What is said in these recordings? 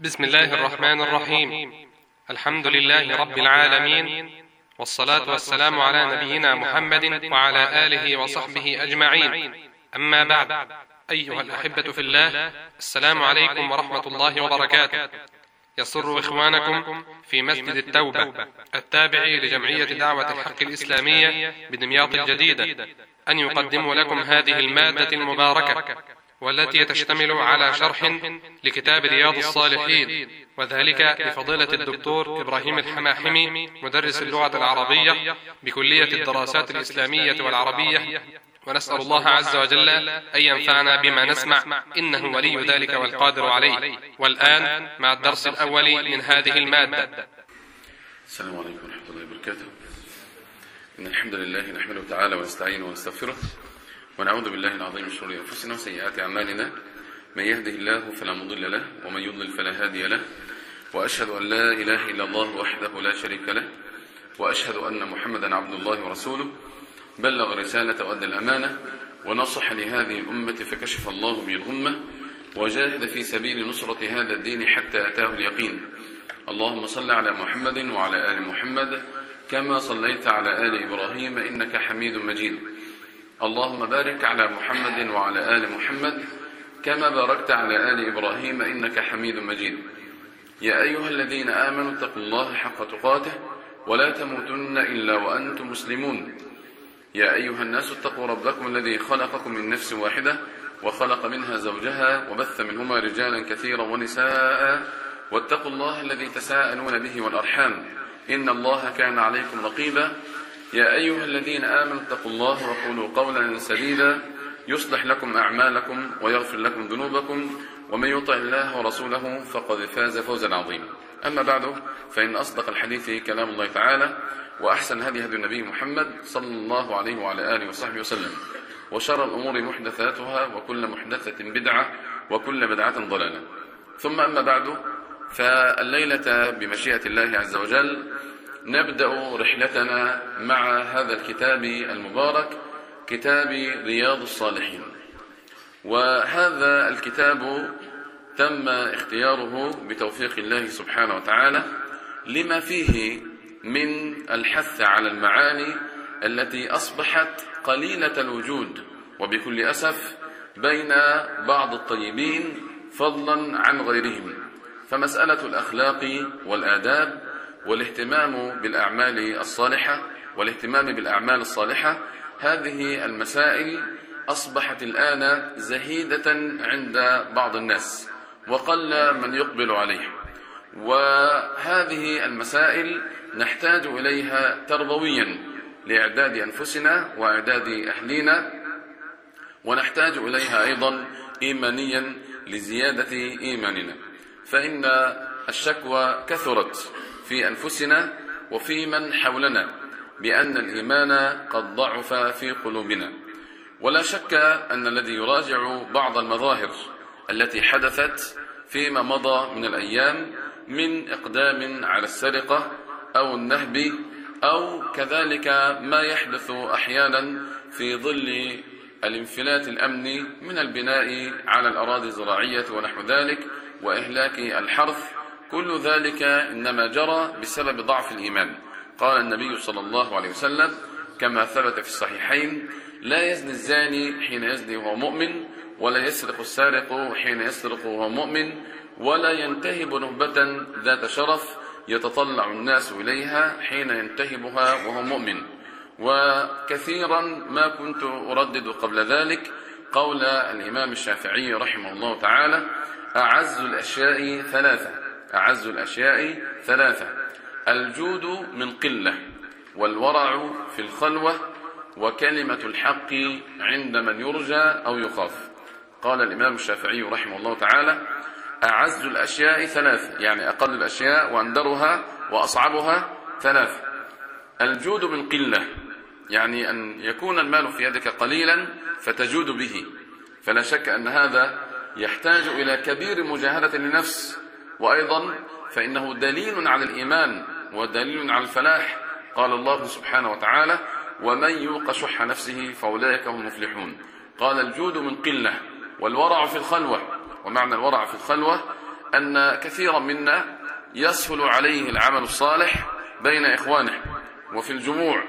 بسم الله الرحمن الرحيم. الحمد لله رب العالمين. والصلاة والسلام على نبينا محمد وعلى آله وصحبه أجمعين. أما بعد. أيها الأحبة في الله السلام عليكم ورحمة الله وبركاته. يسر إخوانكم في مسجد التوبة التابع لجمعية دعوة الحق الإسلامية بدمياط الجديدة. أن يقدموا لكم هذه المادة المباركة. والتي تشتمل على شرح لكتاب رياض الصالحين. وذلك لفضيلة الدكتور إبراهيم الحماحمي مدرس اللغة العربية بكلية الدراسات الإسلامية والعربية. ونسأل الله عز وجل أن ينفعنا بما نسمع. إنه ولي ذلك والقادر عليه. والآن مع الدرس الأول من هذه المادة. السلام عليكم ورحمة الله وبركاته. إن الحمد لله نحمده تعالى ونستعينه ونستغفره. ونعوذ بالله العظيم من شرور أنفسنا وسيئات أعمالنا. من يهده الله فلا مضل له ومن يضلل فلا هادي له. وأشهد أن لا إله إلا الله وحده لا شريك له. وأشهد أن محمدا عبد الله ورسوله. بلغ رسالة وأدى الأمانة. ونصح لهذه الأمة فكشف الله به الغمة. وجاهد في سبيل نصرة هذا الدين حتى أتاه اليقين. اللهم صل على محمد وعلى آل محمد كما صليت على آل إبراهيم إنك حميد مجيد. اللهم بارك على محمد وعلى آل محمد كما باركت على آل إبراهيم إنك حميد مجيد. يا أيها الذين آمنوا اتقوا الله حق تقاته ولا تموتن إلا وأنتم مسلمون. يا أيها الناس اتقوا ربكم الذي خلقكم من نفس واحدة وخلق منها زوجها وبث منهما رجالا كثيرا ونساء واتقوا الله الذي تساءلون به والأرحام. إن الله كان عليكم رقيبا. يا أيها الذين آمنوا اتقوا الله وقولوا قولا سديدا يصلح لكم أعمالكم ويغفر لكم ذنوبكم ومن يطع الله ورسوله فقد فاز فوزا عظيما. أما بعد فإن أصدق الحديث كلام الله تعالى وأحسن هدي هدي النبي محمد صلى الله عليه وعلى آله وصحبه وسلم. وشر الأمور محدثاتها وكل محدثة بدعة وكل بدعة ضلالة. ثم أما بعد فالليلة بمشيئة الله عز وجل نبدأ رحلتنا مع هذا الكتاب المبارك كتاب رياض الصالحين. وهذا الكتاب تم اختياره بتوفيق الله سبحانه وتعالى لما فيه من الحث على المعاني التي أصبحت قليلة الوجود وبكل أسف بين بعض الطيبين فضلا عن غيرهم. فمسألة الأخلاق والآداب والاهتمام بالأعمال الصالحة والاهتمام بالأعمال الصالحة هذه المسائل أصبحت الآن زهيدة عند بعض الناس وقل من يقبل عليها وهذه المسائل نحتاج إليها تربويا لإعداد أنفسنا وإعداد أهلينا ونحتاج إليها أيضا إيمانيا لزيادة إيماننا. فإن الشكوى كثرت. في أنفسنا وفي من حولنا بأن الإيمان قد ضعف في قلوبنا. ولا شك أن الذي يراجع بعض المظاهر التي حدثت فيما مضى من الأيام من إقدام على السرقة أو النهب أو كذلك ما يحدث أحيانا في ظل الانفلات الأمني من البناء على الأراضي الزراعية ونحو ذلك وإهلاك الحرث كل ذلك إنما جرى بسبب ضعف الإيمان. قال النبي صلى الله عليه وسلم كما ثبت في الصحيحين لا يزني الزاني حين يزني وهو مؤمن ولا يسرق السارق حين يسرق وهو مؤمن ولا ينتهب نهبة ذات شرف يتطلع الناس إليها حين ينتهبها وهو مؤمن. وكثيرا ما كنت أردد قبل ذلك قول الإمام الشافعي رحمه الله تعالى أعز الأشياء ثلاثة أعز الأشياء ثلاثة الجود من قلة والورع في الخلوة وكلمة الحق عند من يرجى أو يخاف. قال الإمام الشافعي رحمه الله تعالى أعز الأشياء ثلاثة يعني أقل الأشياء وأندرها وأصعبها ثلاثة. الجود من قلة يعني أن يكون المال في يدك قليلا فتجود به. فلا شك أن هذا يحتاج إلى كبير مجاهدة لنفس وأيضا فإنه دليل على الإيمان ودليل على الفلاح. قال الله سبحانه وتعالى ومن يوق شح نفسه فأولئك هم المفلحون قال الجود من قلة والورع في الخلوة. ومعنى الورع في الخلوة أن كثيرا منا يسهل عليه العمل الصالح بين إخوانه وفي الجموع.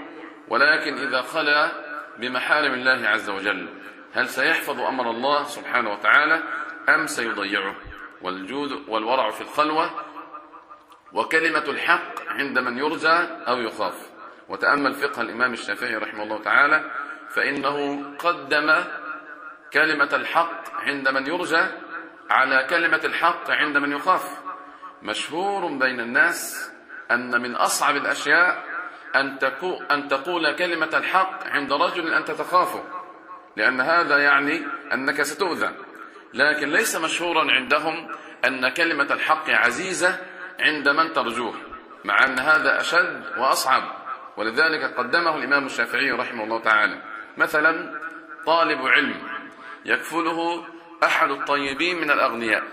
ولكن إذا خلا بمحارم الله عز وجل هل سيحفظ أمر الله سبحانه وتعالى أم سيضيعه؟ والجود والورع في الخلوة وكلمة الحق عند من يرجى أو يخاف. وتأمل فقه الإمام الشافعي رحمه الله تعالى فإنه قدم كلمة الحق عند من يرجى على كلمة الحق عند من يخاف. مشهور بين الناس أن من أصعب الأشياء أن, أن تقول كلمة الحق عند رجل أنت تخافه لأن هذا يعني أنك ستؤذى. لكن ليس مشهورا عندهم أن كلمة الحق عزيزة عند من ترجوه مع أن هذا أشد وأصعب. ولذلك قدمه الإمام الشافعي رحمه الله تعالى. مثلا طالب علم يكفله أحد الطيبين من الأغنياء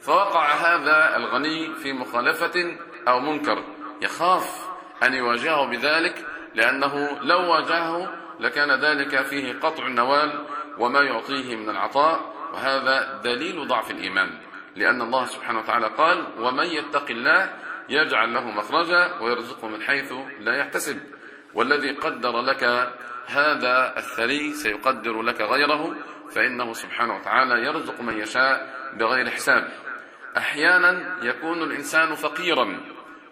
فوقع هذا الغني في مخالفة أو منكر يخاف أن يواجهه بذلك لأنه لو واجهه لكان ذلك فيه قطع النوال وما يعطيه من العطاء. وهذا دليل ضعف الإيمان لأن الله سبحانه وتعالى قال ومن يتق الله يجعل له مخرجا ويرزقه من حيث لا يحتسب والذي قدر لك هذا الثري سيقدر لك غيره فإنه سبحانه وتعالى يرزق من يشاء بغير حساب. أحيانا يكون الإنسان فقيرا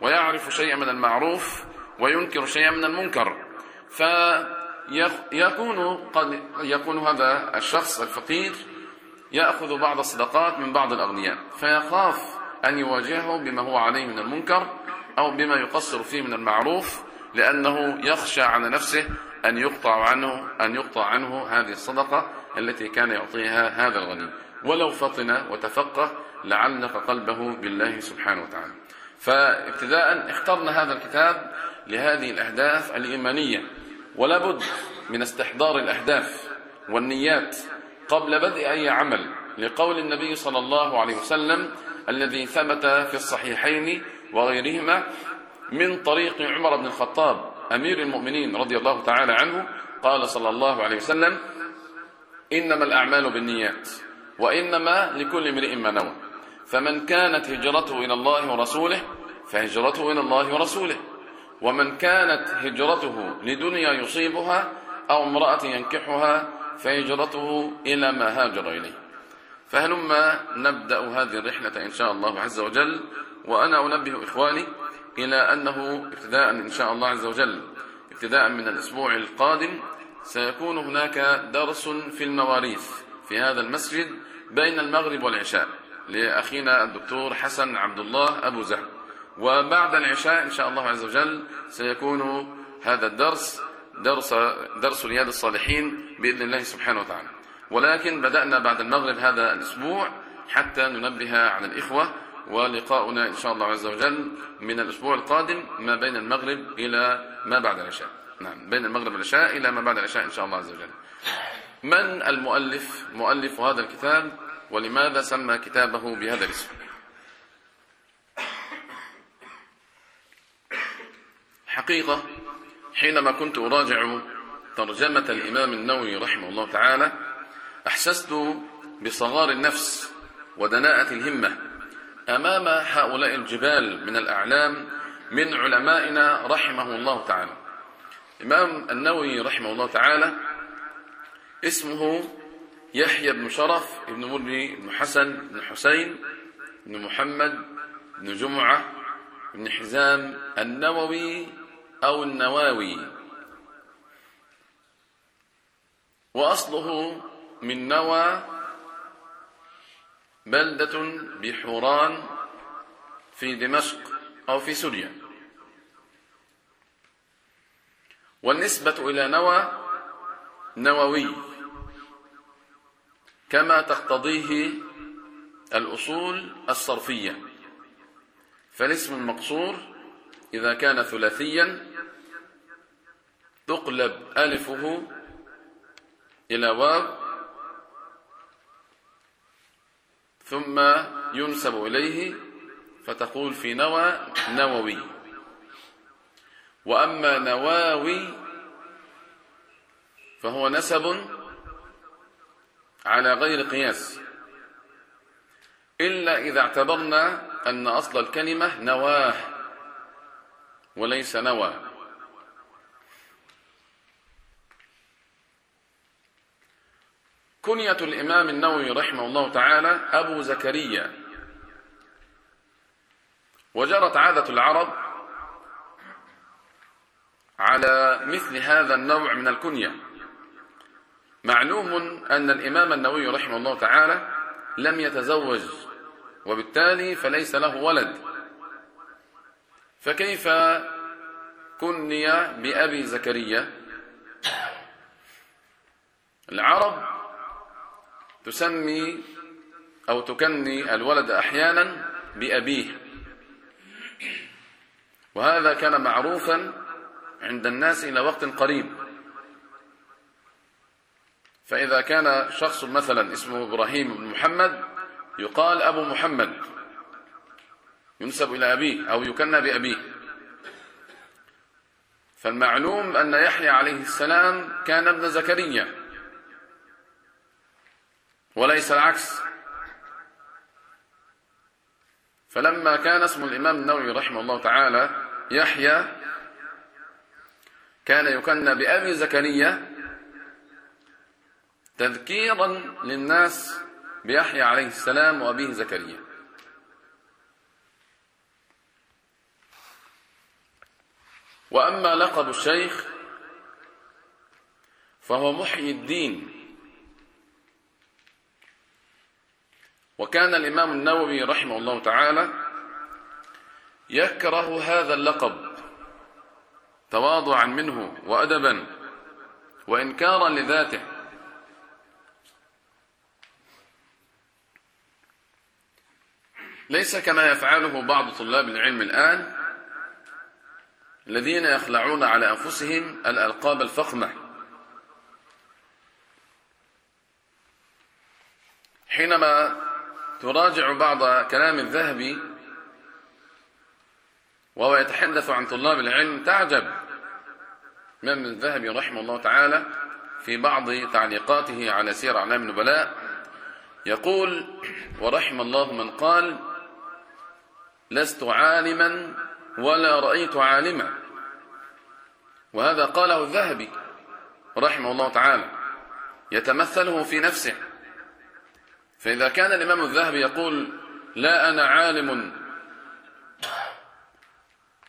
ويعرف شيئا من المعروف وينكر شيئا من المنكر فيكون قد يكون هذا الشخص الفقير يأخذ بعض الصدقات من بعض الأغنياء فيخاف أن يواجهه بما هو عليه من المنكر أو بما يقصر فيه من المعروف لأنه يخشى على نفسه أن يقطع عنه أن يقطع عنه هذه الصدقة التي كان يعطيها هذا الغني. ولو فطن وتفقه لعلق قلبه بالله سبحانه وتعالى. فابتداء اخترنا هذا الكتاب لهذه الأهداف الإيمانية. ولا بد من استحضار الأهداف والنيات قبل بدء أي عمل لقول النبي صلى الله عليه وسلم الذي ثبت في الصحيحين وغيرهما من طريق عمر بن الخطاب أمير المؤمنين رضي الله تعالى عنه قال صلى الله عليه وسلم إنما الأعمال بالنيات وإنما لكل امرئ ما نوى فمن كانت هجرته إلى الله ورسوله فهجرته إلى الله ورسوله ومن كانت هجرته لدنيا يصيبها أو امرأة ينكحها فهجرته إلى ما هاجر إليه. فهلما نبدأ هذه الرحلة إن شاء الله عز وجل وأنا أنبه إخواني إلى أنه ابتداء إن شاء الله عز وجل ابتداء من الأسبوع القادم سيكون هناك درس في المواريث في هذا المسجد بين المغرب والعشاء لأخينا الدكتور حسن عبد الله أبو زهر. وبعد العشاء إن شاء الله عز وجل سيكون هذا الدرس درس درس رياض الصالحين بإذن الله سبحانه وتعالى. ولكن بدأنا بعد المغرب هذا الأسبوع حتى ننبه على الإخوة ولقاؤنا إن شاء الله عز وجل من الأسبوع القادم ما بين المغرب إلى ما بعد العشاء. نعم بين المغرب والعشاء إلى ما بعد العشاء إن شاء الله عز وجل. من المؤلف؟ مؤلف هذا الكتاب ولماذا سمى كتابه بهذا الاسم؟ حقيقة حينما كنت أراجع ترجمة الإمام النووي رحمه الله تعالى أحسست بصغار النفس ودناءة الهمة أمام هؤلاء الجبال من الأعلام من علمائنا رحمه الله تعالى. الإمام النووي رحمه الله تعالى اسمه يحيى بن شرف بن مري بن حسن بن حسين بن محمد بن جمعة بن حزام النووي أو النواوي. وأصله من نوى بلدة بحوران في دمشق أو في سوريا. والنسبة إلى نوى نووي كما تقتضيه الأصول الصرفية. فالاسم المقصور إذا كان ثلاثيا تقلب ألفه إلى واو ثم ينسب إليه فتقول في نوى نووي. وأما نواوي فهو نسب على غير قياس. إلا إذا اعتبرنا أن أصل الكلمة نواه وليس نوى. كنية الإمام النووي رحمه الله تعالى أبو زكريا. وجرت عادة العرب على مثل هذا النوع من الكنية. معلوم أن الإمام النووي رحمه الله تعالى لم يتزوج وبالتالي فليس له ولد. فكيف كني بأبي زكريا؟ العرب تسمي أو تكني الولد أحيانا بأبيه. وهذا كان معروفا عند الناس إلى وقت قريب. فإذا كان شخص مثلا اسمه إبراهيم بن محمد يقال أبو محمد ينسب إلى أبيه أو يكنى بأبيه. فالمعلوم أن يحيى عليه السلام كان ابن زكريا. وليس العكس. فلما كان اسم الإمام النووي رحمه الله تعالى يحيى كان يكنى بأبي زكريا تذكيرا للناس بيحيى عليه السلام وأبيه زكريا. وأما لقب الشيخ فهو محيي الدين. وكان الإمام النووي رحمه الله تعالى يكره هذا اللقب تواضعا منه وأدبا وإنكارا لذاته. ليس كما يفعله بعض طلاب العلم الآن الذين يخلعون على أنفسهم الألقاب الفخمة. حينما تراجع بعض كلام الذهبي وهو يتحدث عن طلاب العلم تعجب. من الذهبي رحمه الله تعالى في بعض تعليقاته على سير أعلام النبلاء يقول ورحم الله من قال لست عالما ولا رأيت عالما وهذا قاله الذهبي رحمه الله تعالى يتمثله في نفسه. فإذا كان الإمام الذهبي يقول لا أنا عالم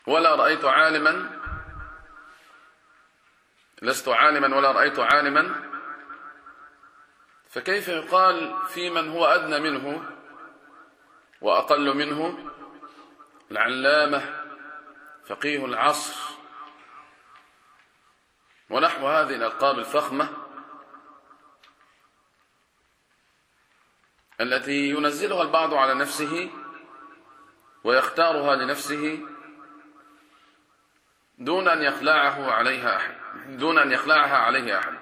ولا رأيت عالما لست عالما ولا رأيت عالما فكيف يقال في من هو أدنى منه وأقل منه؟ العلامة فقيه العصر ونحو هذه الألقاب الفخمة. التي ينزلها البعض على نفسه ويختارها لنفسه دون أن يخلعه عليها أحد دون أن يخلعها عليه أحد.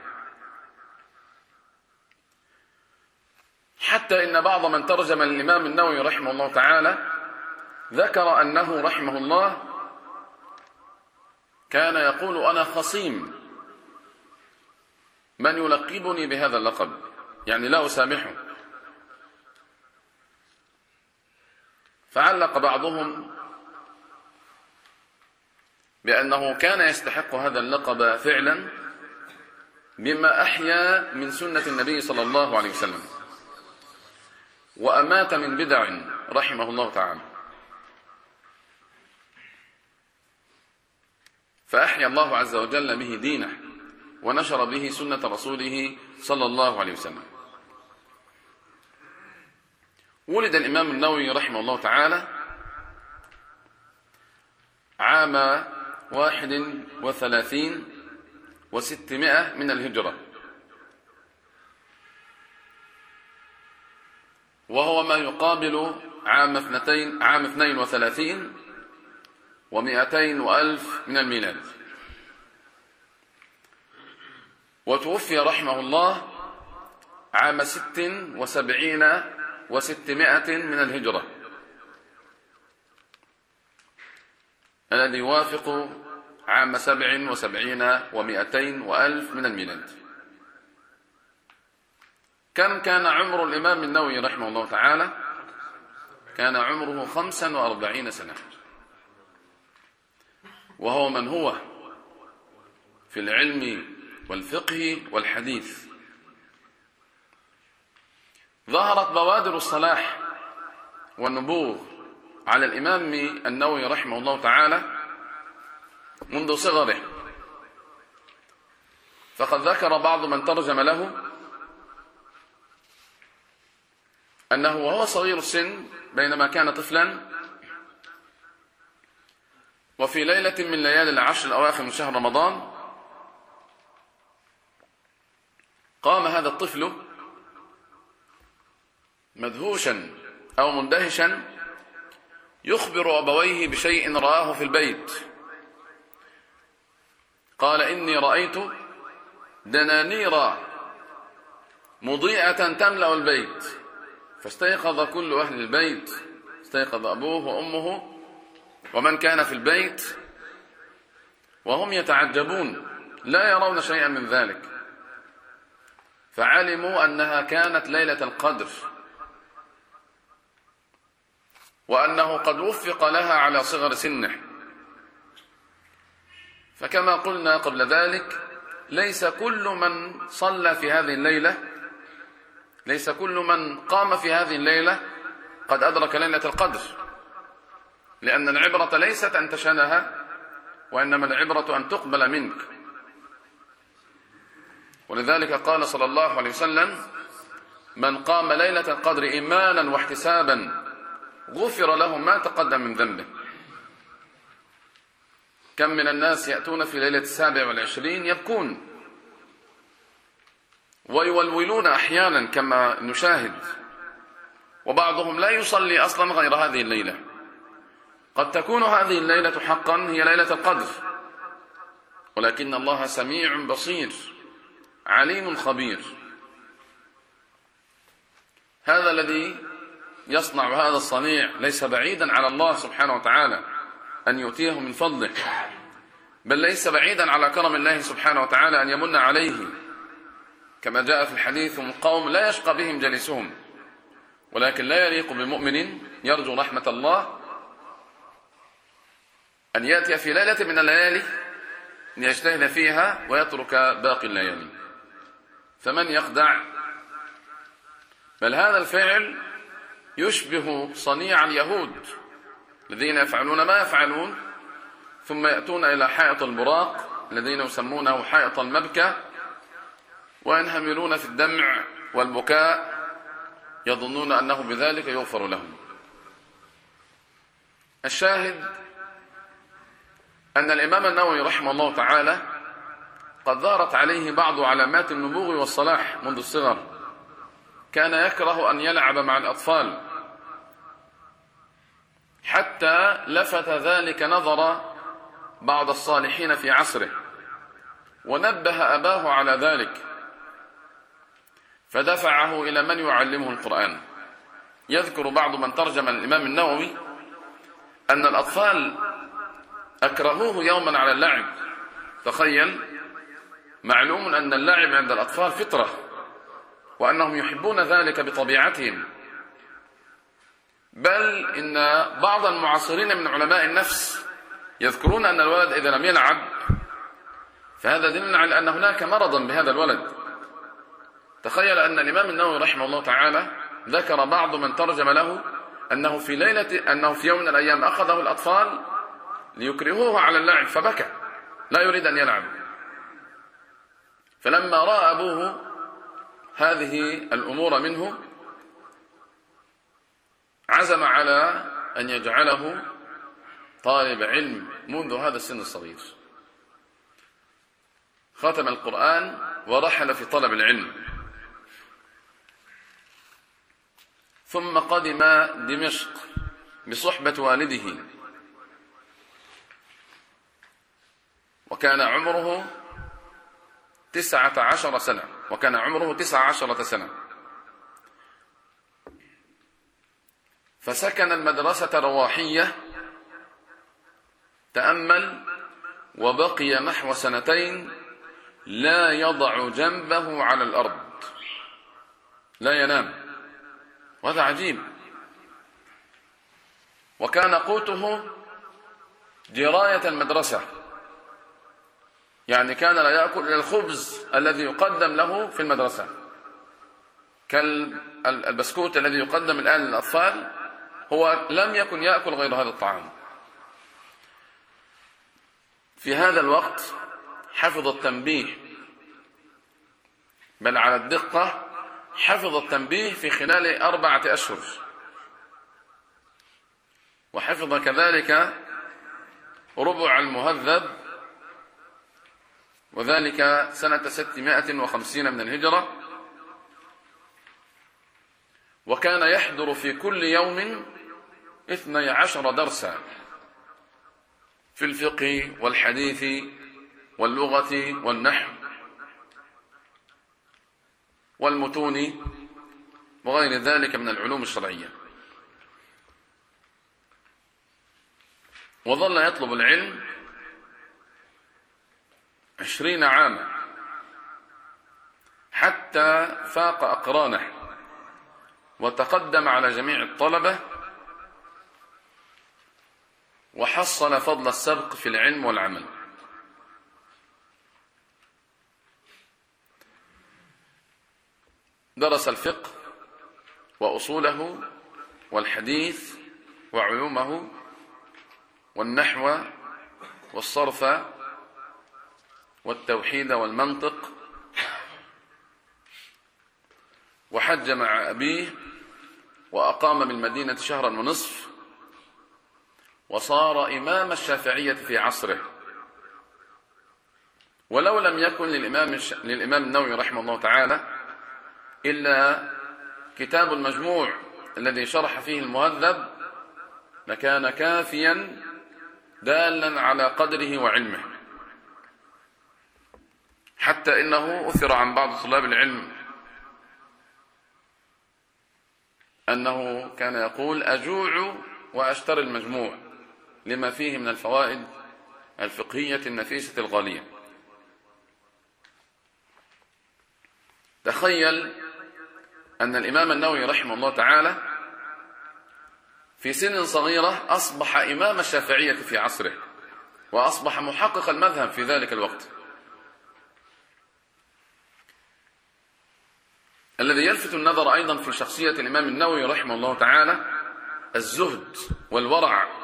حتى إن بعض من ترجم الإمام النووي رحمه الله تعالى ذكر أنه رحمه الله كان يقول أنا خصيم من يلقبني بهذا اللقب يعني لا أسامحه. فعلق بعضهم بأنه كان يستحق هذا اللقب فعلا بما أحيا من سنة النبي صلى الله عليه وسلم وأمات من بدع رحمه الله تعالى. فأحيا الله عز وجل به دينه ونشر به سنة رسوله صلى الله عليه وسلم. ولد الإمام النووي رحمه الله تعالى عام واحد وثلاثين وستمائة من الهجرة. وهو ما يقابل عام اثنتين عام اثنين وثلاثين ومئتين وألف من الميلاد. وتوفي رحمه الله عام ست وسبعين وستمائة من الهجرة. الذي يوافق عام سبع وسبعين ومئتين وألف من الميلاد. كم كان عمر الإمام النووي رحمه الله تعالى؟ كان عمره خمسا وأربعين سنة. وهو من هو في العلم والفقه والحديث. ظهرت بوادر الصلاح والنبوغ على الإمام النووي رحمه الله تعالى منذ صغره. فقد ذكر بعض من ترجم له أنه وهو صغير السن بينما كان طفلا وفي ليلة من ليالي العشر الأواخر من شهر رمضان قام هذا الطفل مدهوشا أو مندهشا يخبر أبويه بشيء رآه في البيت. قال إني رأيت دنانير مضيئة تملأ البيت. فاستيقظ كل أهل البيت. استيقظ أبوه وأمه ومن كان في البيت. وهم يتعجبون لا يرون شيئا من ذلك. فعلموا أنها كانت ليلة القدر. وأنه قد وفق لها على صغر سنه. فكما قلنا قبل ذلك ليس كل من صلى في هذه الليلة ليس كل من قام في هذه الليلة قد أدرك ليلة القدر. لأن العبرة ليست أن تشنها وإنما العبرة أن تقبل منك. ولذلك قال صلى الله عليه وسلم من قام ليلة القدر إيمانا واحتسابا غفر له ما تقدم من ذنبه. كم من الناس يأتون في ليلة السابع والعشرين يبكون ويولولون أحيانا كما نشاهد وبعضهم لا يصلي أصلا غير هذه الليلة. قد تكون هذه الليلة حقا هي ليلة القدر ولكن الله سميع بصير عليم خبير. هذا الذي يصنع هذا الصنيع ليس بعيدا على الله سبحانه وتعالى أن يؤتيه من فضله بل ليس بعيدا على كرم الله سبحانه وتعالى أن يمن عليه. كما جاء في الحديث هم قوم لا يشقى بهم جليسهم ولكن لا يليق بمؤمن يرجو رحمة الله أن يأتي في ليلة من الليالي ليجتهد فيها ويترك باقي الليالي. فمن يخدع؟ بل هذا الفعل يشبه صنيع اليهود الذين يفعلون ما يفعلون ثم يأتون إلى حائط البراق الذين يسمونه حائط المبكى وينهملون في الدمع والبكاء يظنون أنه بذلك يغفر لهم. الشاهد أن الإمام النووي رحمه الله تعالى قد ظهرت عليه بعض علامات النبوغ والصلاح منذ الصغر. كان يكره أن يلعب مع الأطفال. حتى لفت ذلك نظر بعض الصالحين في عصره ونبه أباه على ذلك فدفعه إلى من يعلمه القرآن. يذكر بعض من ترجم الإمام النووي أن الأطفال أكرهوه يوما على اللعب. تخيل معلوم أن اللعب عند الأطفال فطرة. وأنهم يحبون ذلك بطبيعتهم. بل إن بعض المعاصرين من علماء النفس يذكرون أن الولد إذا لم يلعب فهذا دليل على أن هناك مرضا بهذا الولد. تخيل أن الإمام النووي رحمه الله تعالى ذكر بعض من ترجم له أنه في ليلة أنه في يوم من الأيام أخذه الأطفال ليكرهوه على اللعب فبكى. لا يريد أن يلعب. فلما رأى أبوه هذه الأمور منه عزم على أن يجعله طالب علم منذ هذا السن الصغير. ختم القرآن ورحل في طلب العلم. ثم قدم دمشق بصحبة والده. وكان عمره تسعة عشر سنة. وكان عمره تسعة عشرة سنة. فسكن المدرسة رواحية تأمل وبقي نحو سنتين لا يضع جنبه على الأرض. لا ينام. وهذا عجيب. وكان قوته دراية المدرسة. يعني كان لا يأكل الخبز الذي يقدم له في المدرسة. كالبسكوت الذي يقدم الآن للأطفال هو لم يكن يأكل غير هذا الطعام. في هذا الوقت حفظ التنبيه بل على الدقة حفظ التنبيه في خلال أربعة أشهر. وحفظ كذلك ربع المهذب وذلك سنة ستمائة وخمسين من الهجرة. وكان يحضر في كل يوم اثني عشر درسا في الفقه والحديث واللغة والنحو والمتون وغير ذلك من العلوم الشرعية. وظل يطلب العلم عشرين عاما حتى فاق أقرانه وتقدم على جميع الطلبة وحصل فضل السبق في العلم والعمل. درس الفقه وأصوله والحديث وعلومه والنحو والصرف والتوحيد والمنطق. وحج مع أبيه وأقام بالمدينة شهرا ونصف. وصار إمام الشافعية في عصره. ولو لم يكن للإمام, للإمام النووي رحمه الله تعالى إلا كتاب المجموع الذي شرح فيه المهذب لكان كافيا دالا على قدره وعلمه. حتى إنه أثر عن بعض طلاب العلم. أنه كان يقول أجوع وأشتري المجموع لما فيه من الفوائد الفقهية النفيسة الغالية. تخيل أن الإمام النووي رحمه الله تعالى في سن صغيرة أصبح إمام الشافعية في عصره وأصبح محقق المذهب في ذلك الوقت. الذي يلفت النظر أيضا في شخصية الإمام النووي رحمه الله تعالى الزهد والورع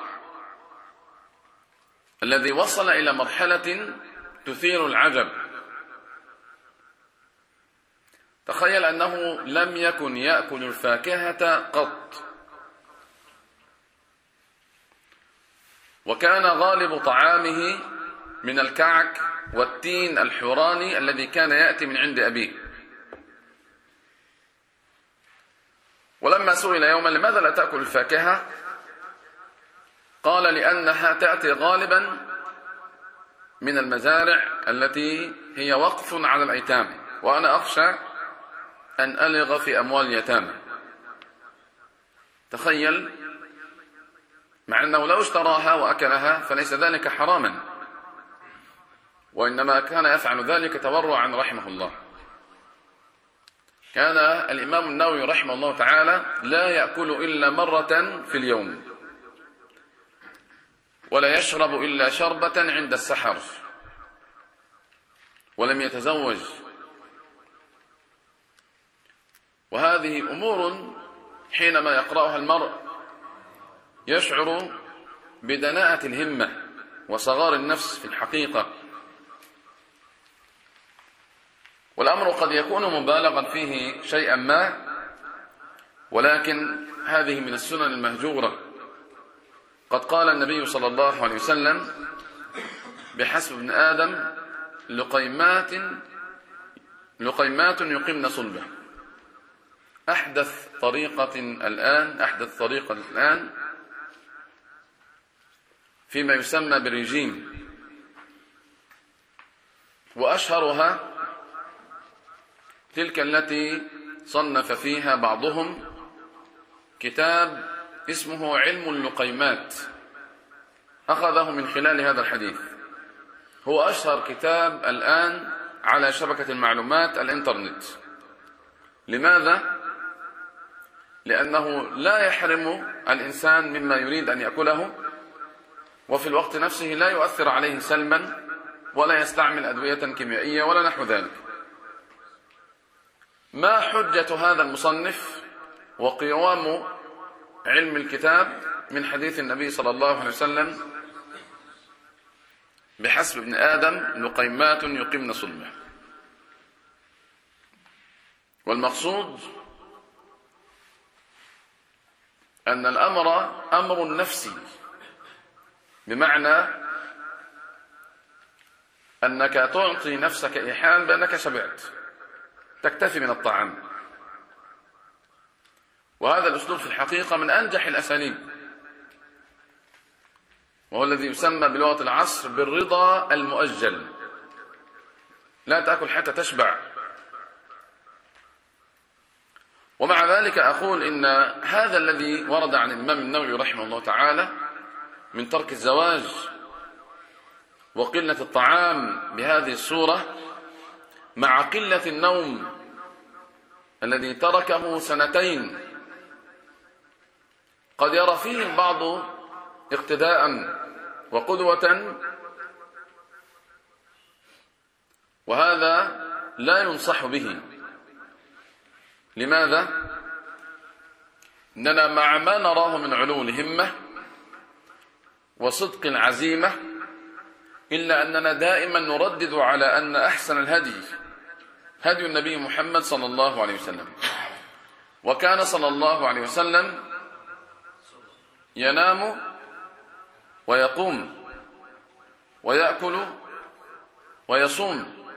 الذي وصل إلى مرحلة تثير العجب. تخيل أنه لم يكن يأكل الفاكهة قط. وكان غالب طعامه من الكعك والتين الحوراني الذي كان يأتي من عند أبيه. ولما سئل يوما لماذا لا تأكل الفاكهة؟ قال لأنها تأتي غالبا من المزارع التي هي وقف على الأيتام وأنا أخشى أن ألغ في أموال اليتامى. تخيل مع أنه لو اشتراها وأكلها فليس ذلك حراما وإنما كان يفعل ذلك تورعا رحمه الله. كان الإمام النووي رحمه الله تعالى لا يأكل إلا مرة في اليوم. ولا يشرب إلا شربة عند السحر. ولم يتزوج. وهذه أمور حينما يقرأها المرء يشعر بدناءة الهمة وصغار النفس في الحقيقة. والأمر قد يكون مبالغا فيه شيئا ما ولكن هذه من السنن المهجورة. قد قال النبي صلى الله عليه وسلم بحسب ابن آدم لقيمات لقيمات يقمن صلبه. أحدث طريقة الآن أحدث طريقة الآن فيما يسمى بالرجيم. وأشهرها تلك التي صنف فيها بعضهم كتاب اسمه علم اللقيمات. أخذه من خلال هذا الحديث. هو أشهر كتاب الآن على شبكة المعلومات الإنترنت. لماذا؟ لأنه لا يحرم الإنسان مما يريد أن يأكله وفي الوقت نفسه لا يؤثر عليه سلبا ولا يستعمل أدوية كيميائية ولا نحو ذلك. ما حجة هذا المصنف وقوام علم الكتاب من حديث النبي صلى الله عليه وسلم بحسب ابن آدم لقيمات يقمن صلبه. والمقصود أن الأمر أمر نفسي بمعنى أنك تعطي نفسك إيحاء بأنك شبعت. تكتفي من الطعام. وهذا الأسلوب في الحقيقة من أنجح الأساليب. وهو الذي يسمى بلغة العصر بالرضا المؤجل. لا تأكل حتى تشبع. ومع ذلك أقول إن هذا الذي ورد عن الإمام النووي رحمه الله تعالى من ترك الزواج وقلة الطعام بهذه الصورة مع قلة النوم الذي تركه سنتين قد يرى فيه البعض اقتداء وقدوة وهذا لا ينصح به لماذا؟ إننا مع ما نراه من علو الهمة وصدق العزيمة إلا أننا دائما نردد على أن أحسن الهدي هدي النبي محمد صلى الله عليه وسلم. وكان صلى الله عليه وسلم ينام ويقوم ويأكل ويصوم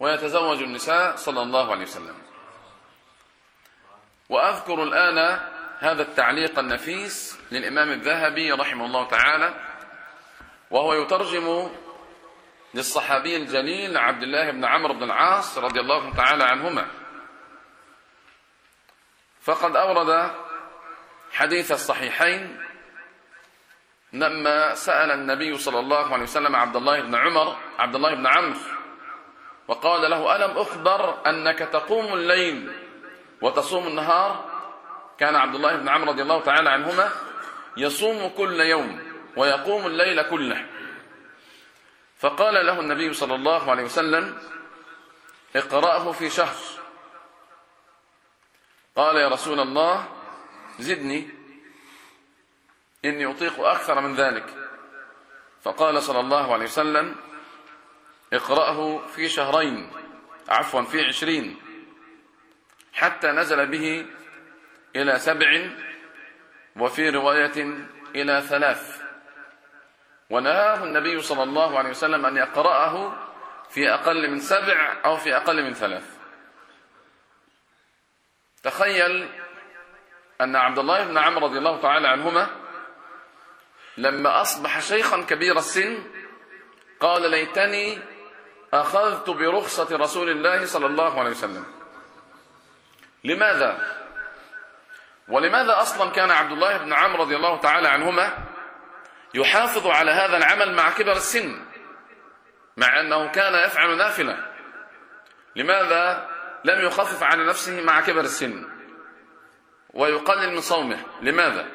ويتزوج النساء صلى الله عليه وسلم. وأذكر الآن هذا التعليق النفيس للإمام الذهبي رحمه الله تعالى وهو يترجم للصحابي الجليل عبد الله بن عمرو بن العاص رضي الله تعالى عنهما. فقد أورد حديث الصحيحين لما سأل النبي صلى الله عليه وسلم عبد الله بن عمر عبد الله بن عمرو وقال له ألم أخبر أنك تقوم الليل وتصوم النهار؟ كان عبد الله بن عمرو رضي الله تعالى عنهما يصوم كل يوم ويقوم الليل كله. فقال له النبي صلى الله عليه وسلم اقرأه في شهر. قال يا رسول الله زدني إني أطيق أكثر من ذلك. فقال صلى الله عليه وسلم اقرأه في شهرين عفوا في عشرين حتى نزل به إلى سبع وفي رواية إلى ثلاث. ونهاه النبي صلى الله عليه وسلم أن يقرأه في أقل من سبع أو في أقل من ثلاث تخيل أن عبد الله بن عمرو رضي الله تعالى عنهما لما أصبح شيخا كبير السن قال ليتني أخذت برخصة رسول الله صلى الله عليه وسلم لماذا؟ ولماذا أصلا كان عبد الله بن عمرو رضي الله تعالى عنهما يحافظ على هذا العمل مع كبر السن مع أنه كان يفعل نافلة. لماذا لم يخفف على نفسه مع كبر السن؟ ويقلل من صومه. لماذا؟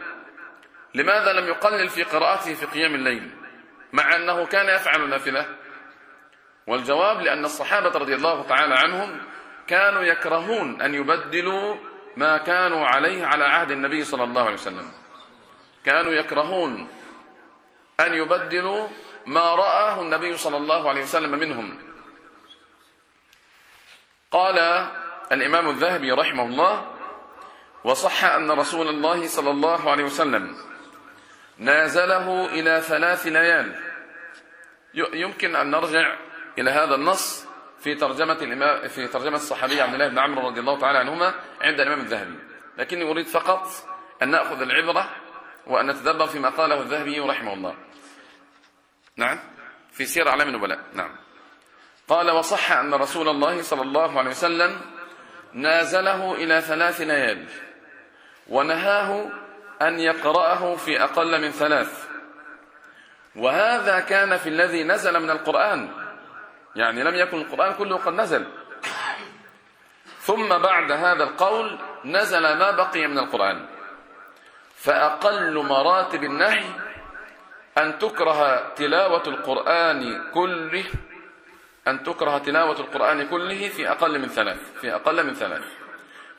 لماذا لم يقلل في قراءته في قيام الليل؟ مع أنه كان يفعل نافلة. والجواب لأن الصحابة رضي الله تعالى عنهم كانوا يكرهون أن يبدلوا ما كانوا عليه على عهد النبي صلى الله عليه وسلم. كانوا يكرهون أن يبدلوا ما رآه النبي صلى الله عليه وسلم منهم. قال الإمام الذهبي رحمه الله وصح أن رسول الله صلى الله عليه وسلم نازله إلى ثلاث ليال. يمكن أن نرجع إلى هذا النص في ترجمة الإمام في ترجمة الصحابي عبد الله بن عمرو رضي الله تعالى عنهما عند الإمام الذهبي. لكني أريد فقط أن نأخذ العبرة وأن نتدبر فيما قاله الذهبي رحمه الله. نعم. في سير أعلام النبلاء. نعم. قال وصح أن رسول الله صلى الله عليه وسلم نازله إلى ثلاث ليال ونهاه أن يقرأه في أقل من ثلاث. وهذا كان في الذي نزل من القرآن. يعني لم يكن القرآن كله قد نزل. ثم بعد هذا القول نزل ما بقي من القرآن. فأقل مراتب النهي أن تكره تلاوة القرآن كله أن تكره تلاوة القرآن كله في أقل من ثلاث في أقل من ثلاث.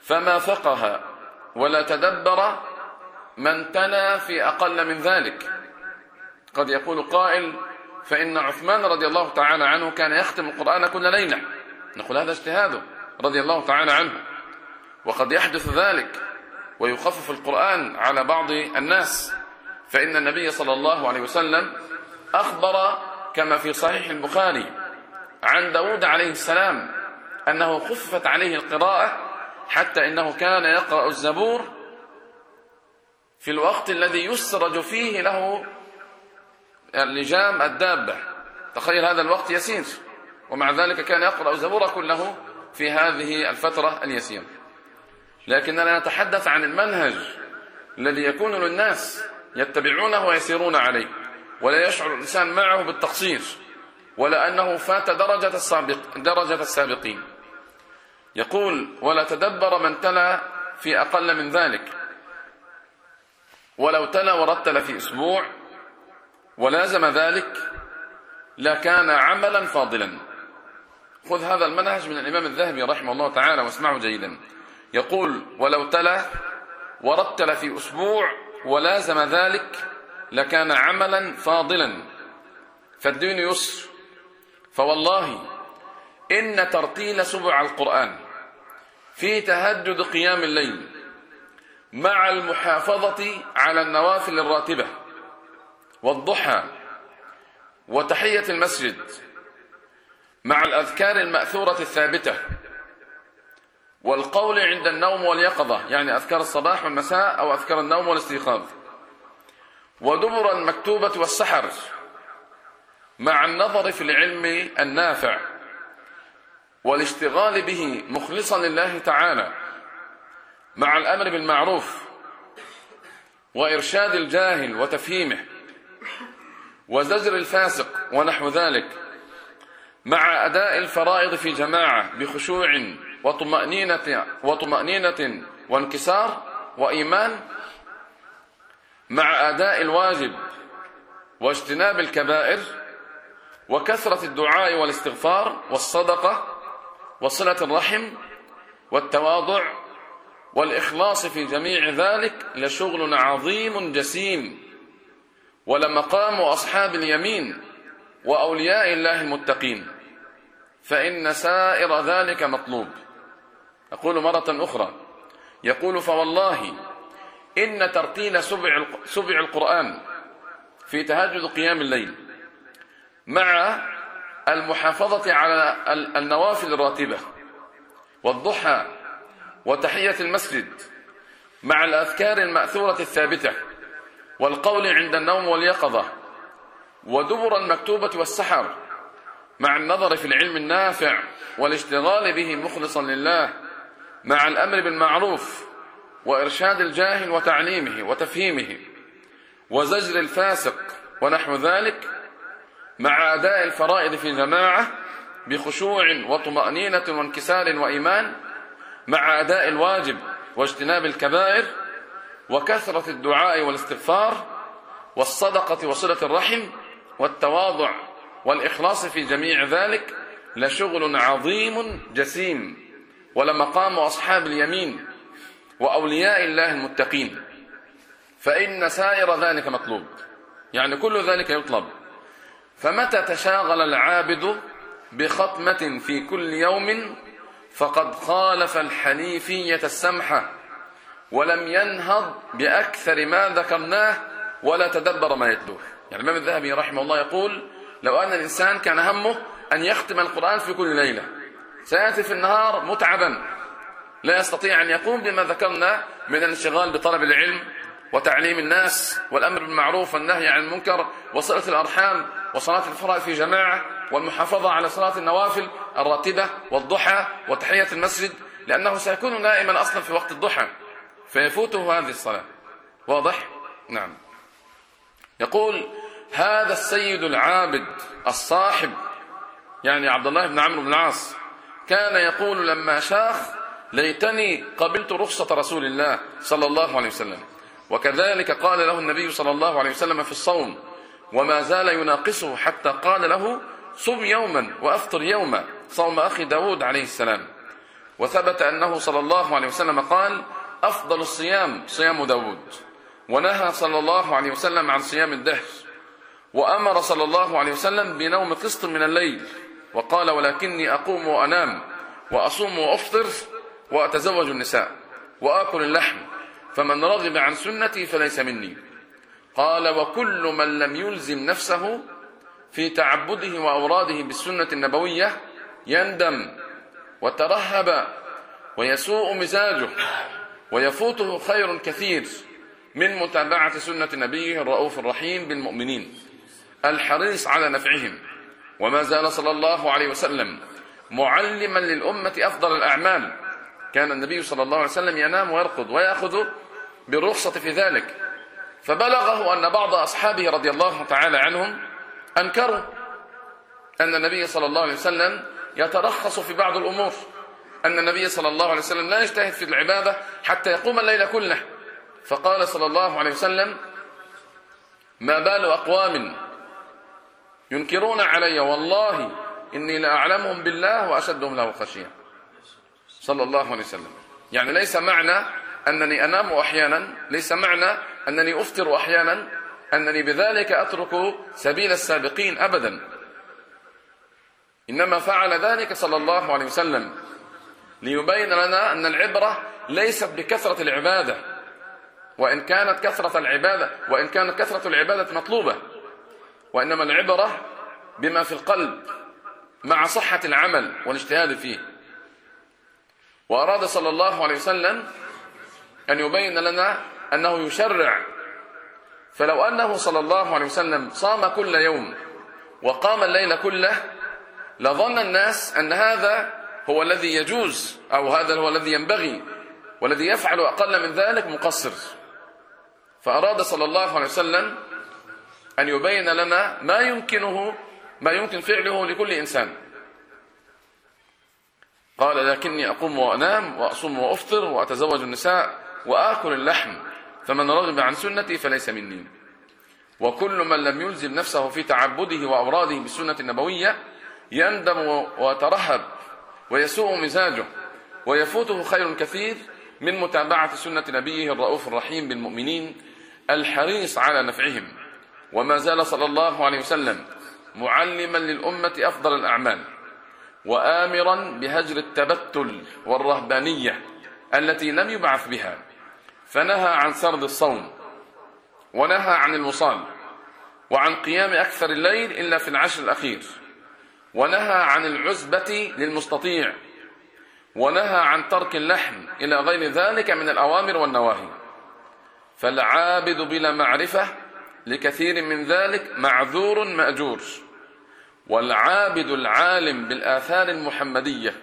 فما فقه ولا تدبر من تنى في أقل من ذلك. قد يقول قائل فإن عثمان رضي الله تعالى عنه كان يختم القرآن كل ليلة. نقول هذا اجتهاده رضي الله تعالى عنه. وقد يحدث ذلك ويخفف القرآن على بعض الناس. فإن النبي صلى الله عليه وسلم أخبر كما في صحيح البخاري عن داود عليه السلام أنه خففت عليه القراءة حتى إنه كان يقرأ الزبور في الوقت الذي يسرج فيه له اللجام الدابة. تخيل هذا الوقت يسير. ومع ذلك كان يقرأ الزبور كله في هذه الفترة اليسيرة. لكننا نتحدث عن المنهج الذي يكون للناس يتبعونه ويسيرون عليه ولا يشعر الإنسان معه بالتقصير ولا أنه فات درجة السابق درجة السابقين. يقول ولا تدبر من تلا في أقل من ذلك ولو تلا ورتل في أسبوع ولازم ذلك لكان عملا فاضلا. خذ هذا المنهج من الإمام الذهبي رحمه الله تعالى واسمعه جيدا. يقول ولو تلا ورتل في أسبوع ولازم ذلك لكان عملا فاضلا. فالدين يسر. فوالله إن ترتيل سبع القرآن في تهجد قيام الليل مع المحافظة على النوافل الراتبة والضحى وتحية المسجد مع الأذكار المأثورة الثابتة. والقول عند النوم واليقظة يعني أذكار الصباح والمساء أو أذكار النوم والاستيقاظ. ودبر المكتوبة والسحر مع النظر في العلم النافع والاشتغال به مخلصا لله تعالى مع الأمر بالمعروف وإرشاد الجاهل وتفهيمه وزجر الفاسق ونحو ذلك مع أداء الفرائض في جماعة بخشوع وطمأنينة, وطمأنينة وانكسار وإيمان مع أداء الواجب واجتناب الكبائر وكثرة الدعاء والاستغفار والصدقة وصلة الرحم والتواضع والإخلاص في جميع ذلك لشغل عظيم جسيم ولمقام أصحاب اليمين وأولياء الله المتقين. فإن سائر ذلك مطلوب. أقول مرة أخرى. يقول فوالله إن ترتيل سبع سبع القرآن في تهجد قيام الليل مع المحافظة على النوافل الراتبة والضحى وتحية المسجد مع الأذكار المأثورة الثابتة والقول عند النوم واليقظة ودبر المكتوبة والسحر مع النظر في العلم النافع والاشتغال به مخلصا لله مع الأمر بالمعروف وإرشاد الجاهل وتعليمه وتفهيمه وزجر الفاسق ونحو ذلك مع أداء الفرائض في جماعة بخشوع وطمأنينة وانكسار وإيمان مع أداء الواجب واجتناب الكبائر وكثرة الدعاء والاستغفار والصدقة وصلة الرحم والتواضع والإخلاص في جميع ذلك لشغل عظيم جسيم. ولمقام أصحاب اليمين وأولياء الله المتقين. فإن سائر ذلك مطلوب. يعني كل ذلك يطلب. فمتى تشاغل العابد بخطمة في كل يوم فقد خالف الحنيفية السمحة ولم ينهض بأكثر ما ذكرناه ولا تدبر ما يتلوه. يعني الإمام الذهبي رحمه الله يقول لو أن الإنسان كان همه أن يختم القرآن في كل ليلة سيأتي في النهار متعبا. لا يستطيع أن يقوم بما ذكرنا من الانشغال بطلب العلم وتعليم الناس والأمر بالمعروف والنهي عن المنكر وصلة الأرحام وصلاة الفرائض في جماعة والمحافظة على صلاة النوافل الراتبة والضحى وتحية المسجد لأنه سيكون نائما أصلا في وقت الضحى. فيفوته هذه الصلاة. واضح؟ نعم. يقول هذا السيد العابد الصاحب يعني عبد الله بن عمرو بن العاص. كان يقول لما شاخ ليتني قبلت رخصة رسول الله صلى الله عليه وسلم. وكذلك قال له النبي صلى الله عليه وسلم في الصوم وما زال يناقصه حتى قال له صم يوما وأفطر يوما صوم أخي داود عليه السلام. وثبت أنه صلى الله عليه وسلم قال أفضل الصيام صيام داود. ونهى صلى الله عليه وسلم عن صيام الدهر. وأمر صلى الله عليه وسلم بنوم قسط من الليل. وقال ولكني أقوم وأنام وأصوم وأفطر وأتزوج النساء وآكل اللحم فمن رغب عن سنتي فليس مني. قال وكل من لم يلزم نفسه في تعبده وأوراده بالسنة النبوية يندم وترهب ويسوء مزاجه ويفوته خير كثير من متابعة سنة نبيه الرؤوف الرحيم بالمؤمنين الحريص على نفعهم. وما زال صلى الله عليه وسلم معلما للأمة أفضل الأعمال. كان النبي صلى الله عليه وسلم ينام ويرقد ويأخذ بالرخصة في ذلك. فبلغه أن بعض أصحابه رضي الله تعالى عنهم أنكروا أن النبي صلى الله عليه وسلم يترخص في بعض الأمور. أن النبي صلى الله عليه وسلم لا يجتهد في العبادة حتى يقوم الليل كله. فقال صلى الله عليه وسلم ما بال أقوام ينكرون علي والله إني لأعلمهم بالله وأشدهم له خشية. صلى الله عليه وسلم. يعني ليس معنى أنني أنام أحيانا ليس معنى أنني أفطر أحيانا أنني بذلك أترك سبيل السابقين أبدا. إنما فعل ذلك صلى الله عليه وسلم ليبين لنا أن العبرة ليست بكثرة العبادة. وإن كانت كثرة العبادة وإن كانت كثرة العبادة مطلوبة. وإنما العبرة بما في القلب مع صحة العمل والاجتهاد فيه. وأراد صلى الله عليه وسلم أن يبين لنا أنه يشرع. فلو أنه صلى الله عليه وسلم صام كل يوم وقام الليل كله لظن الناس أن هذا هو الذي يجوز أو هذا هو الذي ينبغي والذي يفعل أقل من ذلك مقصر. فأراد صلى الله عليه وسلم أن يبين لنا ما يمكنه ما يمكن فعله لكل إنسان. قال لكني أقوم وأنام وأصوم وأفطر وأتزوج النساء وآكل اللحم فمن رغب عن سنتي فليس مني. وكل من لم يلزم نفسه في تعبده وأوراده بالسنة النبوية يندم ويترهب ويسوء مزاجه ويفوته خير كثير من متابعة سنة نبيه الرؤوف الرحيم بالمؤمنين الحريص على نفعهم. وما زال صلى الله عليه وسلم معلما للأمة أفضل الأعمال وآمرا بهجر التبتل والرهبانية التي لم يبعث بها فنهى عن سرد الصوم ونهى عن الوصال وعن قيام أكثر الليل إلا في العشر الأخير ونهى عن العزبة للمستطيع ونهى عن ترك اللحم إلى غير ذلك من الأوامر والنواهي. فالعابد بلا معرفة لكثير من ذلك معذور مأجور. والعابد العالم بالآثار المحمدية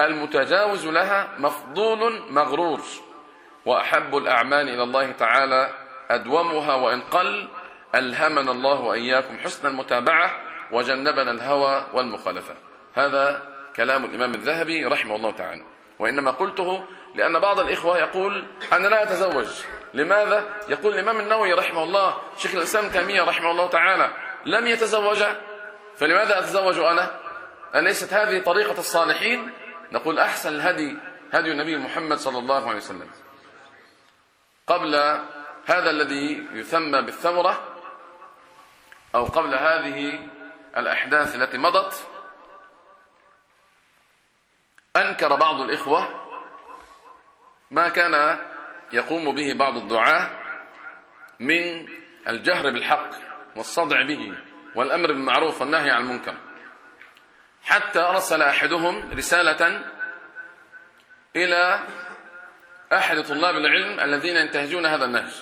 المتجاوز لها مفضول مغرور. وأحب الأعمال إلى الله تعالى أدومها وإن قل ألهمنا الله وإياكم حسن المتابعة وجنبنا الهوى والمخالفة. هذا كلام الإمام الذهبي رحمه الله تعالى. وإنما قلته لأن بعض الإخوة يقول أنا لا أتزوج. لماذا؟ يقول الإمام النووي رحمه الله شيخ الإسلام تيمية رحمه الله تعالى لم يتزوج فلماذا أتزوج أنا؟ أليست هذه طريقة الصالحين؟ نقول أحسن الهدي هدي النبي محمد صلى الله عليه وسلم قبل هذا الذي يسمى بالثمرة أو قبل هذه الأحداث التي مضت أنكر بعض الإخوة ما كان يقوم به بعض الدعاة من الجهر بالحق والصدع به والأمر بالمعروف والنهي عن المنكر. حتى أرسل أحدهم رسالة إلى أحد طلاب العلم الذين ينتهجون هذا النهج.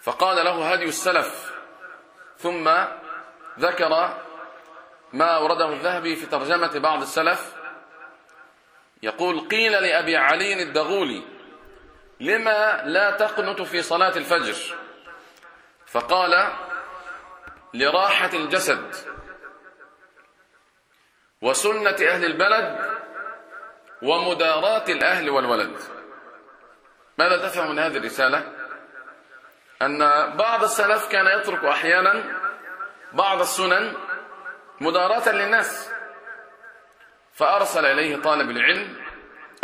فقال له هدي السلف ثم ذكر ما أورده الذهبي في ترجمة بعض السلف. يقول قيل لأبي علي الدغولي لما لا تقنت في صلاة الفجر؟ فقال لراحة الجسد. وسنة أهل البلد ومداراة الأهل والولد. ماذا تفهم من هذه الرسالة؟ أن بعض السلف كان يترك أحيانا بعض السنن مداراة للناس. فأرسل إليه طالب العلم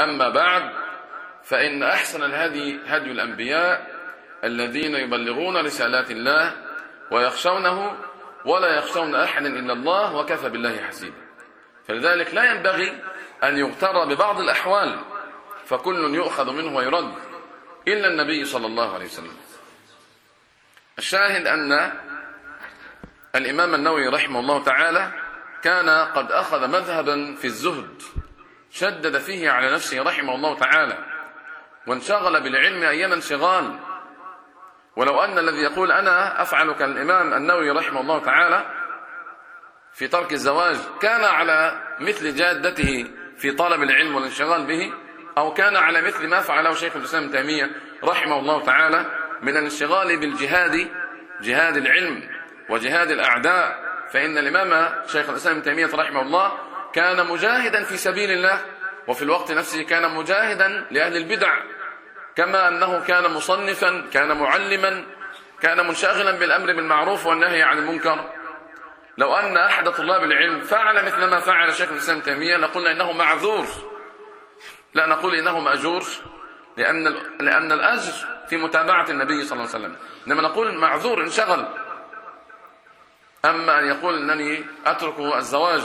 أما بعد فإن أحسن الهدي هدي الأنبياء الذين يبلغون رسالات الله ويخشونه ولا يخشون أحد إلا الله وكفى بالله حسيبا. فلذلك لا ينبغي أن يغتر ببعض الأحوال فكل يؤخذ منه ويرد إلا النبي صلى الله عليه وسلم. الشاهد أن الإمام النووي رحمه الله تعالى كان قد أخذ مذهبا في الزهد شدد فيه على نفسه رحمه الله تعالى. وانشغل بالعلم أيام انشغال. ولو أن الذي يقول أنا أفعل كالإمام النووي رحمه الله تعالى في ترك الزواج كان على مثل جادته في طلب العلم والانشغال به أو كان على مثل ما فعله شيخ الإسلام تيمية رحمه الله تعالى من الانشغال بالجهاد جهاد العلم وجهاد الأعداء. فإن الإمام شيخ الإسلام تيمية رحمه الله كان مجاهدا في سبيل الله وفي الوقت نفسه كان مجاهدا لأهل البدع. كما أنه كان مصنفا كان معلما كان منشغلا بالأمر بالمعروف والنهي عن المنكر. لو أن أحد طلاب العلم فعل مثل ما فعل شيخ الإسلام تيمية لقلنا إنه معذور. لا نقول إنه مأجور لأن لأن الأجر في متابعة النبي صلى الله عليه وسلم. إنما نقول معذور انشغل. أما أن يقول أنني أترك الزواج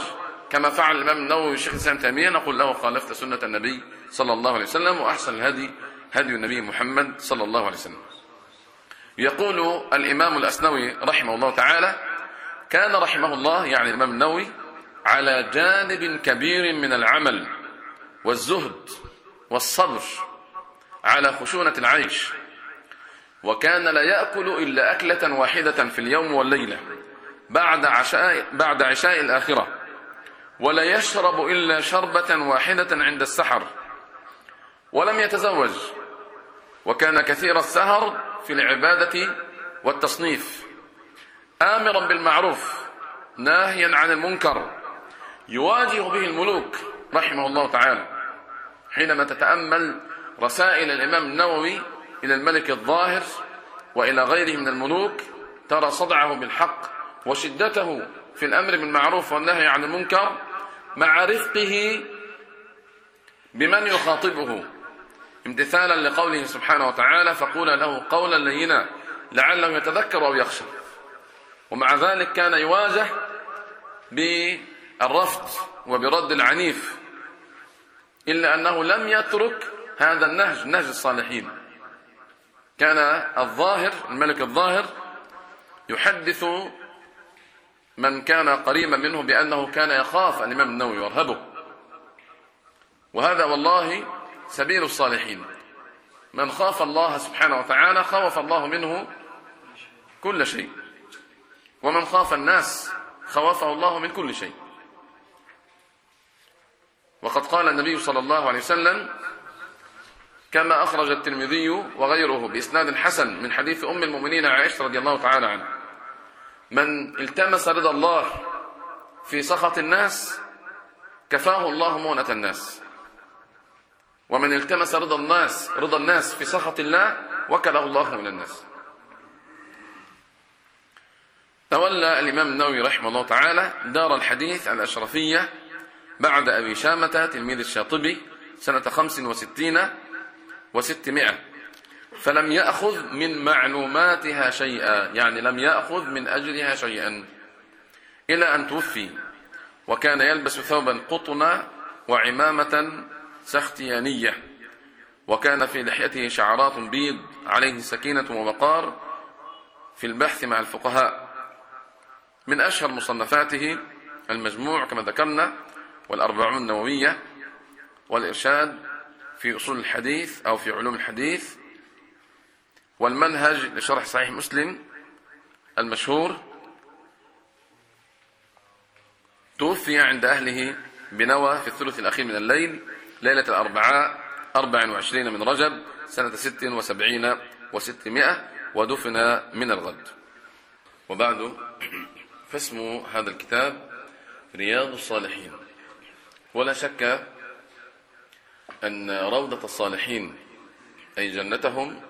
كما فعل الإمام النووي والشيخ الإسلام تيمية نقول له خالفت سنة النبي صلى الله عليه وسلم وأحسن الهدي هدي النبي محمد صلى الله عليه وسلم. يقول الإمام الأسنوي رحمه الله تعالى كان رحمه الله يعني الإمام النووي على جانب كبير من العمل والزهد والصبر على خشونة العيش وكان لا يأكل إلا أكلة واحدة في اليوم والليلة بعد عشاء, بعد عشاء الآخرة ولا يشرب إلا شربة واحدة عند السحر ولم يتزوج. وكان كثير السهر في العبادة والتصنيف. آمرا بالمعروف ناهيا عن المنكر. يواجه به الملوك رحمه الله تعالى حينما تتأمل رسائل الإمام النووي إلى الملك الظاهر وإلى غيره من الملوك ترى صدعه بالحق وشدته في الأمر بالمعروف والنهي عن المنكر مع رفقه بمن يخاطبه. امتثالا لقوله سبحانه وتعالى فقول له قولا لينا لعله يتذكر أو يخشى ومع ذلك كان يواجه بالرفض وبرد العنيف إلا أنه لم يترك هذا النهج نهج الصالحين. كان الظاهر الملك الظاهر يحدث من كان قريبا منه بأنه كان يخاف الإمام النووي ويرهبه وهذا والله سبيل الصالحين. من خاف الله سبحانه وتعالى خوف الله منه كل شيء. ومن خاف الناس خوفه الله من كل شيء. وقد قال النبي صلى الله عليه وسلم كما أخرج الترمذي وغيره بإسناد حسن من حديث أم المؤمنين عائشة رضي الله تعالى عنها من التمس رضا الله في سخط الناس كفاه الله مونة الناس. ومن التمس رضا الناس رضا الناس في سخط الله وكله الله من الناس. تولى الإمام النووي رحمه الله تعالى دار الحديث الأشرفية بعد أبي شامة تلميذ الشاطبي سنة خمس وستين وستمائة. فلم يأخذ من معلوماتها شيئا يعني لم يأخذ من أجرها شيئا إلى أن توفي وكان يلبس ثوبا قطنا وعمامة سختيانية. وكان في لحيته شعرات بيض عليه سكينة ووقار في البحث مع الفقهاء. من أشهر مصنفاته المجموع كما ذكرنا والأربعون النووية والإرشاد في أصول الحديث أو في علوم الحديث والمنهج لشرح صحيح مسلم المشهور توفي عند أهله بنوى في الثلث الأخير من الليل ليلة الأربعاء أربع وعشرين من رجب سنة ست وسبعين وستمائة ودفن من الغد. وبعد فاسم هذا الكتاب رياض الصالحين. ولا شك أن روضة الصالحين أي جنتهم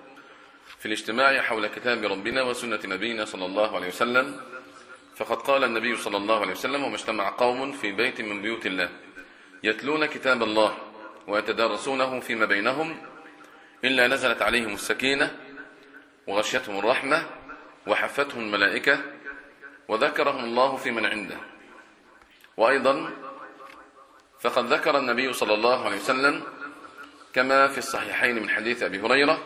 في الاجتماع حول كتاب ربنا وسنة نبينا صلى الله عليه وسلم فقد قال النبي صلى الله عليه وسلم وما اجتمع قوم في بيت من بيوت الله يتلون كتاب الله ويتدارسونه فيما بينهم إلا نزلت عليهم السكينة وغشيتهم الرحمة وحفتهم الملائكة وذكرهم الله في من عنده. وأيضا فقد ذكر النبي صلى الله عليه وسلم كما في الصحيحين من حديث أبي هريرة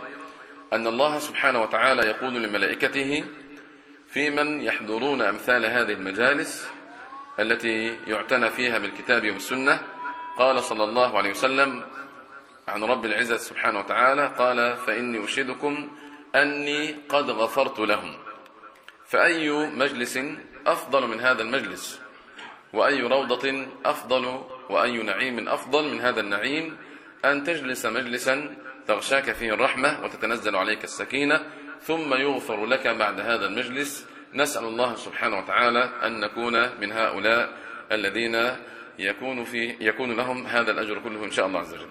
أن الله سبحانه وتعالى يقول لملائكته في من يحضرون أمثال هذه المجالس التي يعتنى فيها بالكتاب والسنة قال صلى الله عليه وسلم عن رب العزة سبحانه وتعالى قال فإني أشهدكم أني قد غفرت لهم. فأي مجلس أفضل من هذا المجلس؟ وأي روضة أفضل؟ وأي نعيم أفضل من هذا النعيم؟ أن تجلس مجلسا تغشاك فيه الرحمة وتتنزل عليك السكينة ثم يغفر لك بعد هذا المجلس. نسأل الله سبحانه وتعالى أن نكون من هؤلاء الذين يكون, في يكون لهم هذا الأجر كله إن شاء الله عز وجل.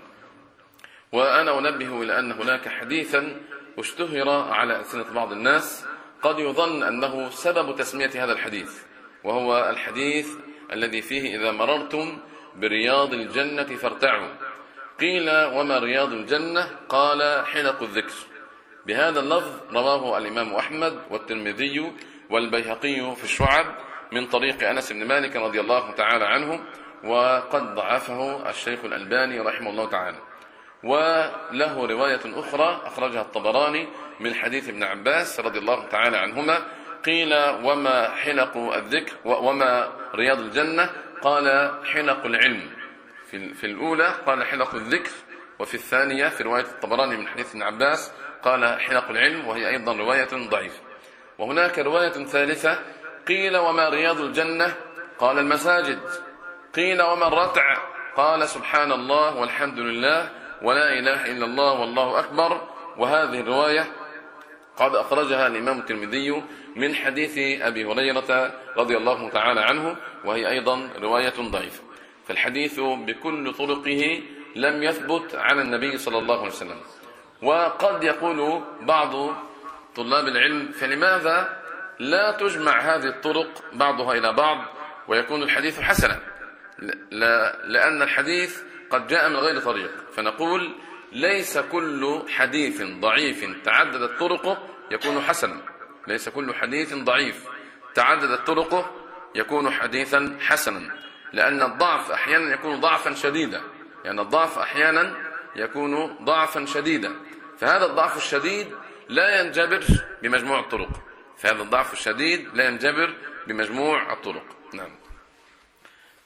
وأنا أنبه إلى أن هناك حديثا اشتهر على ألسنة بعض الناس قد يظن أنه سبب تسمية هذا الحديث وهو الحديث الذي فيه إذا مررتم برياض الجنة فارتعوا. قيل وما رياض الجنة؟ قال حلق الذكر. بهذا اللفظ رواه الإمام أحمد والترمذي والبيهقي في الشعب من طريق أنس بن مالك رضي الله تعالى عنه وقد ضعفه الشيخ الألباني رحمه الله تعالى. وله رواية أخرى أخرجها الطبراني من حديث ابن عباس رضي الله تعالى عنهما قيل وما حلق الذكر وما رياض الجنة؟ قال حلق العلم. في, الأولى قال حلق الذكر. وفي الثانية في رواية الطبراني من حديث ابن عباس قال حلق العلم. وهي أيضا رواية ضعيفة. وهناك رواية ثالثة قيل وما رياض الجنة؟ قال المساجد. قيل وما الرتع قال سبحان الله والحمد لله ولا إله إلا الله والله أكبر. وهذه الرواية قد أخرجها الإمام الترمذي من حديث أبي هريرة رضي الله تعالى عنه وهي أيضا رواية ضعيفة. فالحديث بكل طرقه لم يثبت عن النبي صلى الله عليه وسلم. وقد يقول بعض طلاب العلم فلماذا لا تجمع هذه الطرق بعضها إلى بعض ويكون الحديث حسنا؟ لأن الحديث قد جاء من غير طريق. فنقول ليس كل حديث ضعيف تعددت طرقه يكون حسنا. ليس كل حديث ضعيف تعددت طرقه يكون حديثا حسنا. لأن الضعف أحيانا يكون ضعفا شديدا. يعني الضعف أحيانا يكون ضعفا شديدا. فهذا الضعف الشديد لا ينجبر بمجموع الطرق. فهذا الضعف الشديد لا ينجبر بمجموع الطرق. نعم.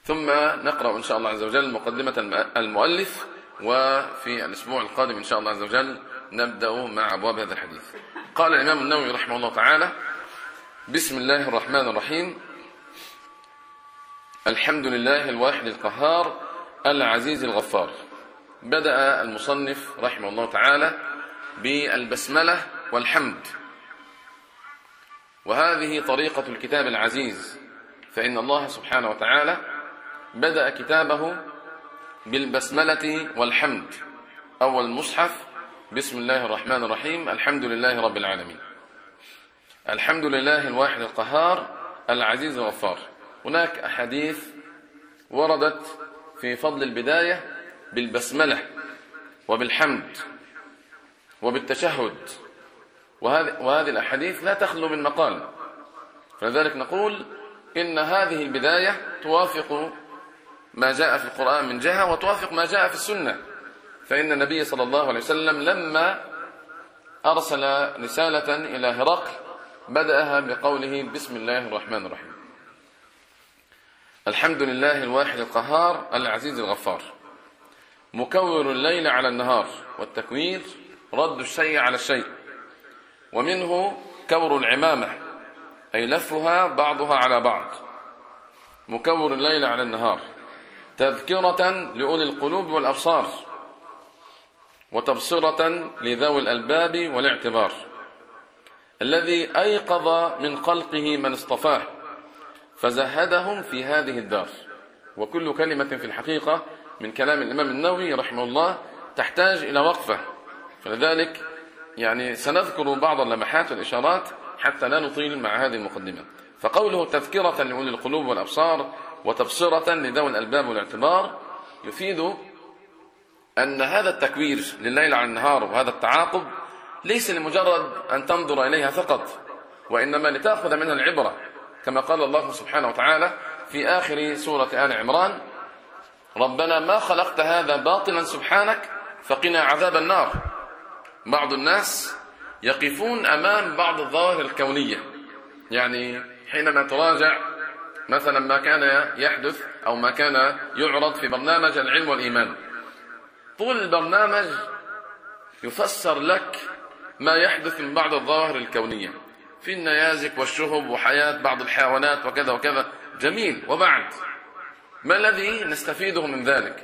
ثم نقرأ إن شاء الله عز وجل مقدمة المؤلف وفي الأسبوع القادم إن شاء الله عز وجل نبدأ مع أبواب هذا الحديث. قال الإمام النووي رحمه الله تعالى بسم الله الرحمن الرحيم. الحمد لله الواحد القهار العزيز الغفار. بدأ المصنف رحمه الله تعالى بالبسملة والحمد. وهذه طريقة الكتاب العزيز فإن الله سبحانه وتعالى بدأ كتابه بالبسملة والحمد. أول مصحف. بسم الله الرحمن الرحيم. الحمد لله رب العالمين. الحمد لله الواحد القهار العزيز الغفار. هناك أحاديث وردت في فضل البداية بالبسملة وبالحمد وبالتشهد. وهذه, وهذه الأحاديث لا تخلو من مقال. فلذلك نقول إن هذه البداية توافق ما جاء في القرآن من جهة وتوافق ما جاء في السنة. فإن النبي صلى الله عليه وسلم لما أرسل رسالة إلى هرقل بدأها بقوله بسم الله الرحمن الرحيم. الحمد لله الواحد القهار العزيز الغفار. مكور الليل على النهار والتكوير رد الشيء على الشيء. ومنه كور العمامة أي لفها بعضها على بعض. مكور الليل على النهار. تذكرة لأولي القلوب والأبصار وتبصرة لذوي الألباب والاعتبار الذي أيقظ من خلقه من اصطفاه فزهدهم في هذه الدار. وكل كلمة في الحقيقة من كلام الإمام النووي رحمه الله تحتاج إلى وقفة. فلذلك يعني سنذكر بعض اللمحات والإشارات حتى لا نطيل مع هذه المقدمة. فقوله تذكرة لأولي القلوب والأبصار وتبصرة لذوي الألباب والاعتبار يفيد أن هذا التكوير لليل على النهار وهذا التعاقب ليس لمجرد أن تنظر إليها فقط وإنما لتأخذ منها العبرة كما قال الله سبحانه وتعالى في آخر سورة آل عمران ربنا ما خلقت هذا باطلا سبحانك فقنا عذاب النار. بعض الناس يقفون أمام بعض الظواهر الكونية يعني حينما تراجع مثلا ما كان يحدث أو ما كان يعرض في برنامج العلم والإيمان. طول البرنامج يفسر لك ما يحدث من بعض الظواهر الكونية. في النيازك والشهب وحياة بعض الحيوانات وكذا وكذا. جميل وبعد. ما الذي نستفيده من ذلك؟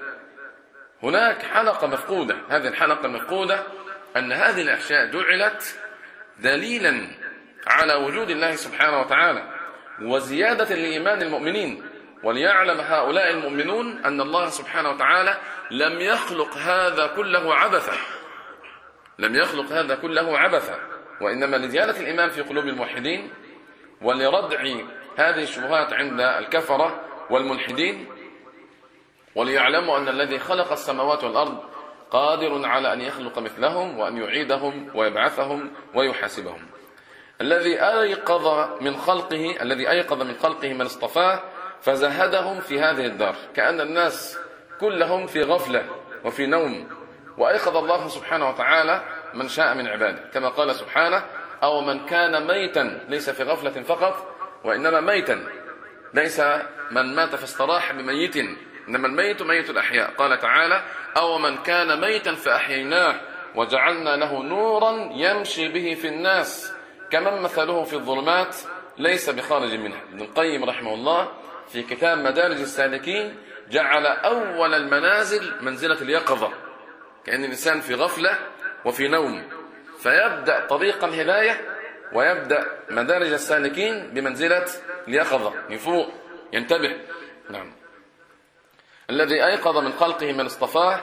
هناك حلقة مفقودة. هذه الحلقة المفقودة أن هذه الأشياء جعلت دليلا على وجود الله سبحانه وتعالى. وزيادة لإيمان المؤمنين. وليعلم هؤلاء المؤمنون أن الله سبحانه وتعالى لم يخلق هذا كله عبثا. لم يخلق هذا كله عبثا. وإنما لزيادة الإيمان في قلوب الموحدين ولردع هذه الشبهات عند الكفرة والملحدين. وليعلموا أن الذي خلق السماوات والأرض قادر على أن يخلق مثلهم وأن يعيدهم ويبعثهم ويحاسبهم. الذي أيقظ من خلقه الذي أيقظ من خلقه من اصطفاه فزهدهم في هذه الدار. كأن الناس كلهم في غفلة وفي نوم. وأيقظ الله سبحانه وتعالى من شاء من عباده. كما قال سبحانه أو من كان ميتا ليس في غفلة فقط وإنما ميتا ليس من مات فاستراح بميت. إنما الميت ميت الأحياء. قال تعالى أو من كان ميتا فأحييناه وجعلنا له نورا يمشي به في الناس. كمن مثله في الظلمات ليس بخارج منها. ابن القيم رحمه الله في كتاب مدارج السالكين جعل أول المنازل منزلة اليقظة. كأن الإنسان في غفلة وفي نوم. فيبدأ طريق الهداية ويبدأ مدارج السالكين بمنزلة اليقظة. يفوق ينتبه. نعم. الذي أيقظ من خلقه من اصطفاه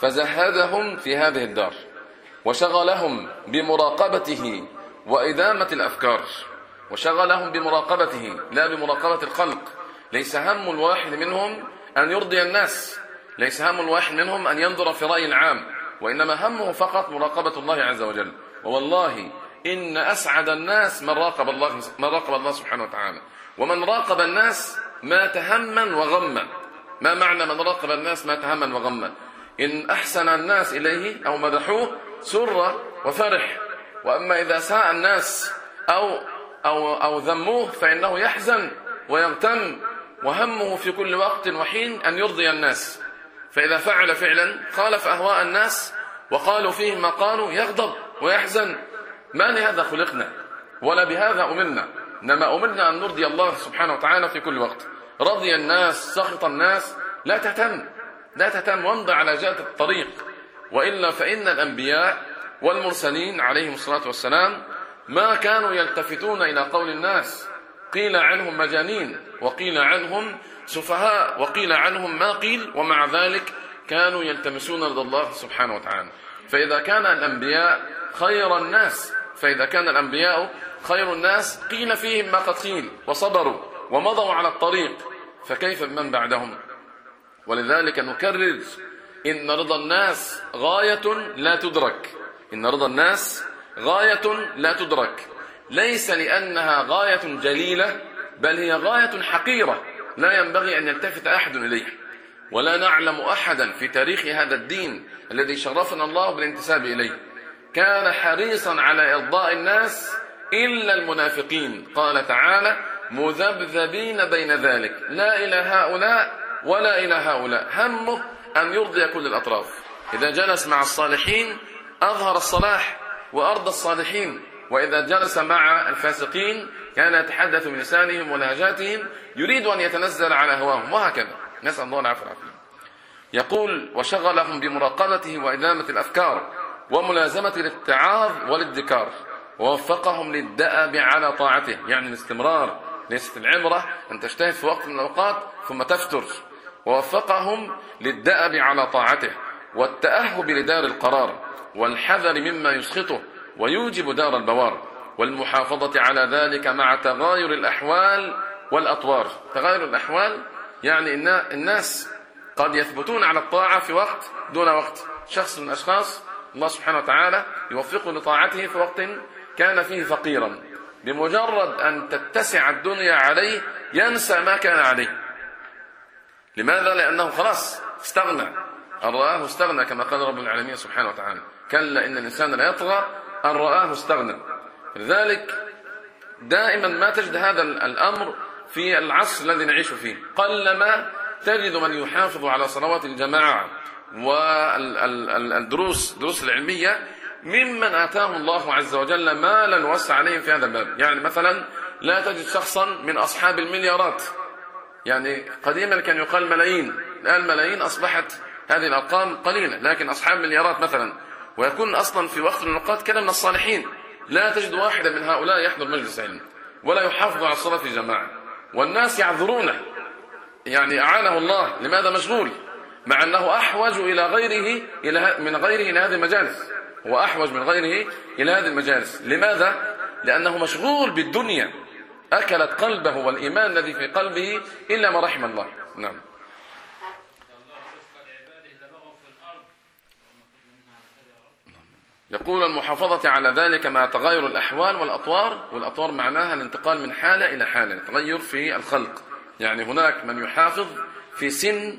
فزهدهم في هذه الدار. وشغلهم بمراقبته وإدامة الأفكار وشغلهم بمراقبته لا بمراقبة الخلق. ليس هم الواحد منهم أن يرضي الناس ليس هم الواحد منهم أن ينظر في رأي العام وإنما همه فقط مراقبة الله عز وجل. ووالله إن أسعد الناس من راقب الله من راقب الله سبحانه وتعالى. ومن راقب الناس مات هما وغما. ما معنى من راقب الناس مات هما وغما؟ إن أحسن الناس إليه أو مدحوه سر وفرح. وأما إذا ساء الناس أو أو أو ذموه فإنه يحزن ويغتم وهمه في كل وقت وحين أن يرضي الناس. فإذا فعل فعلا خالف أهواء الناس وقالوا فيه ما قالوا يغضب ويحزن. ما لهذا خلقنا؟ ولا بهذا أمرنا. إنما أمرنا أن نرضي الله سبحانه وتعالى في كل وقت. رضي الناس سخط الناس لا تهتم. لا تهتم وامضى على جهة الطريق. وإلا فإن الأنبياء والمرسلين عليهم الصلاة والسلام ما كانوا يلتفتون إلى قول الناس. قيل عنهم مجانين وقيل عنهم سفهاء وقيل عنهم ما قيل ومع ذلك كانوا يلتمسون رضا الله سبحانه وتعالى. فإذا كان الأنبياء خير الناس فإذا كان الأنبياء خير الناس قيل فيهم ما قد قيل وصبروا ومضوا على الطريق فكيف بمن بعدهم؟ ولذلك نكرر إن رضا الناس غاية لا تدرك. إن رضا الناس غاية لا تدرك. ليس لأنها غاية جليلة بل هي غاية حقيرة. لا ينبغي أن يلتفت أحد إليها. ولا نعلم أحدا في تاريخ هذا الدين الذي شرفنا الله بالانتساب إليه. كان حريصا على إرضاء الناس إلا المنافقين. قال تعالى مذبذبين بين ذلك. لا إلى هؤلاء ولا إلى هؤلاء. همه أن يرضي كل الأطراف. إذا جلس مع الصالحين أظهر الصلاح وأرضى الصالحين وإذا جلس مع الفاسقين كان يتحدث بلسانهم ولهجاتهم يريد أن يتنزل على هواهم وهكذا. نسأل الله العافية والعافية. يقول وشغلهم بمراقبته وإدامة الأفكار وملازمة الاتعاظ والادكار ووفقهم للدأب على طاعته. يعني الاستمرار ليست العبرة أن تجتهد في وقت من الأوقات ثم تفتر. ووفقهم للدأب على طاعته والتأهب لدار القرار. والحذر مما يسخطه ويوجب دار البوار والمحافظة على ذلك مع تغاير الأحوال والأطوار. تغاير الأحوال يعني إن الناس قد يثبتون على الطاعة في وقت دون وقت. شخص من الأشخاص الله سبحانه وتعالى يوفقه لطاعته في وقت كان فيه فقيرا. بمجرد أن تتسع الدنيا عليه ينسى ما كان عليه. لماذا؟ لأنه خلاص استغنى. أن رآه استغنى كما قال رب العالمين سبحانه وتعالى. كلا إن الإنسان لا يطغى أن رآه استغنى لذلك دائما ما تجد هذا الأمر في العصر الذي نعيش فيه. قلما تجد من يحافظ على صلوات الجماعة والدروس دروس العلمية ممن آتاه الله عز وجل مالا وسع عليهم في هذا الباب. يعني مثلا لا تجد شخصا من أصحاب المليارات. يعني قديما كان يقال ملايين. الآن ملايين أصبحت هذه الأرقام قليلة. لكن أصحاب مليارات مثلا ويكون أصلا في وقت الأوقات كان من الصالحين. لا تجد واحدا من هؤلاء يحضر مجلس علم ولا يحافظ على الصلاة في جماعة. والناس يعذرونه. يعني أعانه الله. لماذا مشغول؟ مع أنه أحوج إلى غيره إلى من غيره إلى هذه المجالس. هو أحوج من غيره إلى هذه المجالس. لماذا؟ لأنه مشغول بالدنيا. أكلت قلبه والإيمان الذي في قلبه إلا ما رحم الله. نعم. يقول المحافظة على ذلك مع تغير الأحوال والأطوار والأطوار معناها الانتقال من حالة إلى حالة تغير في الخلق. يعني هناك من يحافظ في سن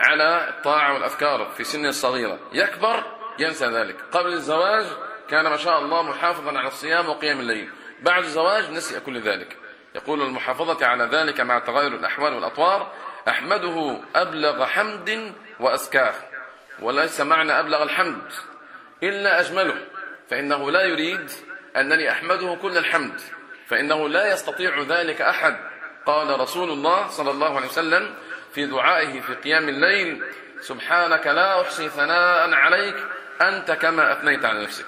على الطاعة والأفكار في سن الصغيرة يكبر ينسى ذلك. قبل الزواج كان ما شاء الله محافظا على الصيام وقيام الليل. بعد الزواج نسي كل ذلك. يقول المحافظة على ذلك مع تغير الأحوال والأطوار أحمده أبلغ حمد وأزكاه. وليس معنى أبلغ الحمد. إلا أجمله. فإنه لا يريد أنني أحمده كل الحمد. فإنه لا يستطيع ذلك أحد. قال رسول الله صلى الله عليه وسلم في دعائه في قيام الليل سبحانك لا أحصي ثناء عليك أنت كما أثنيت على نفسك.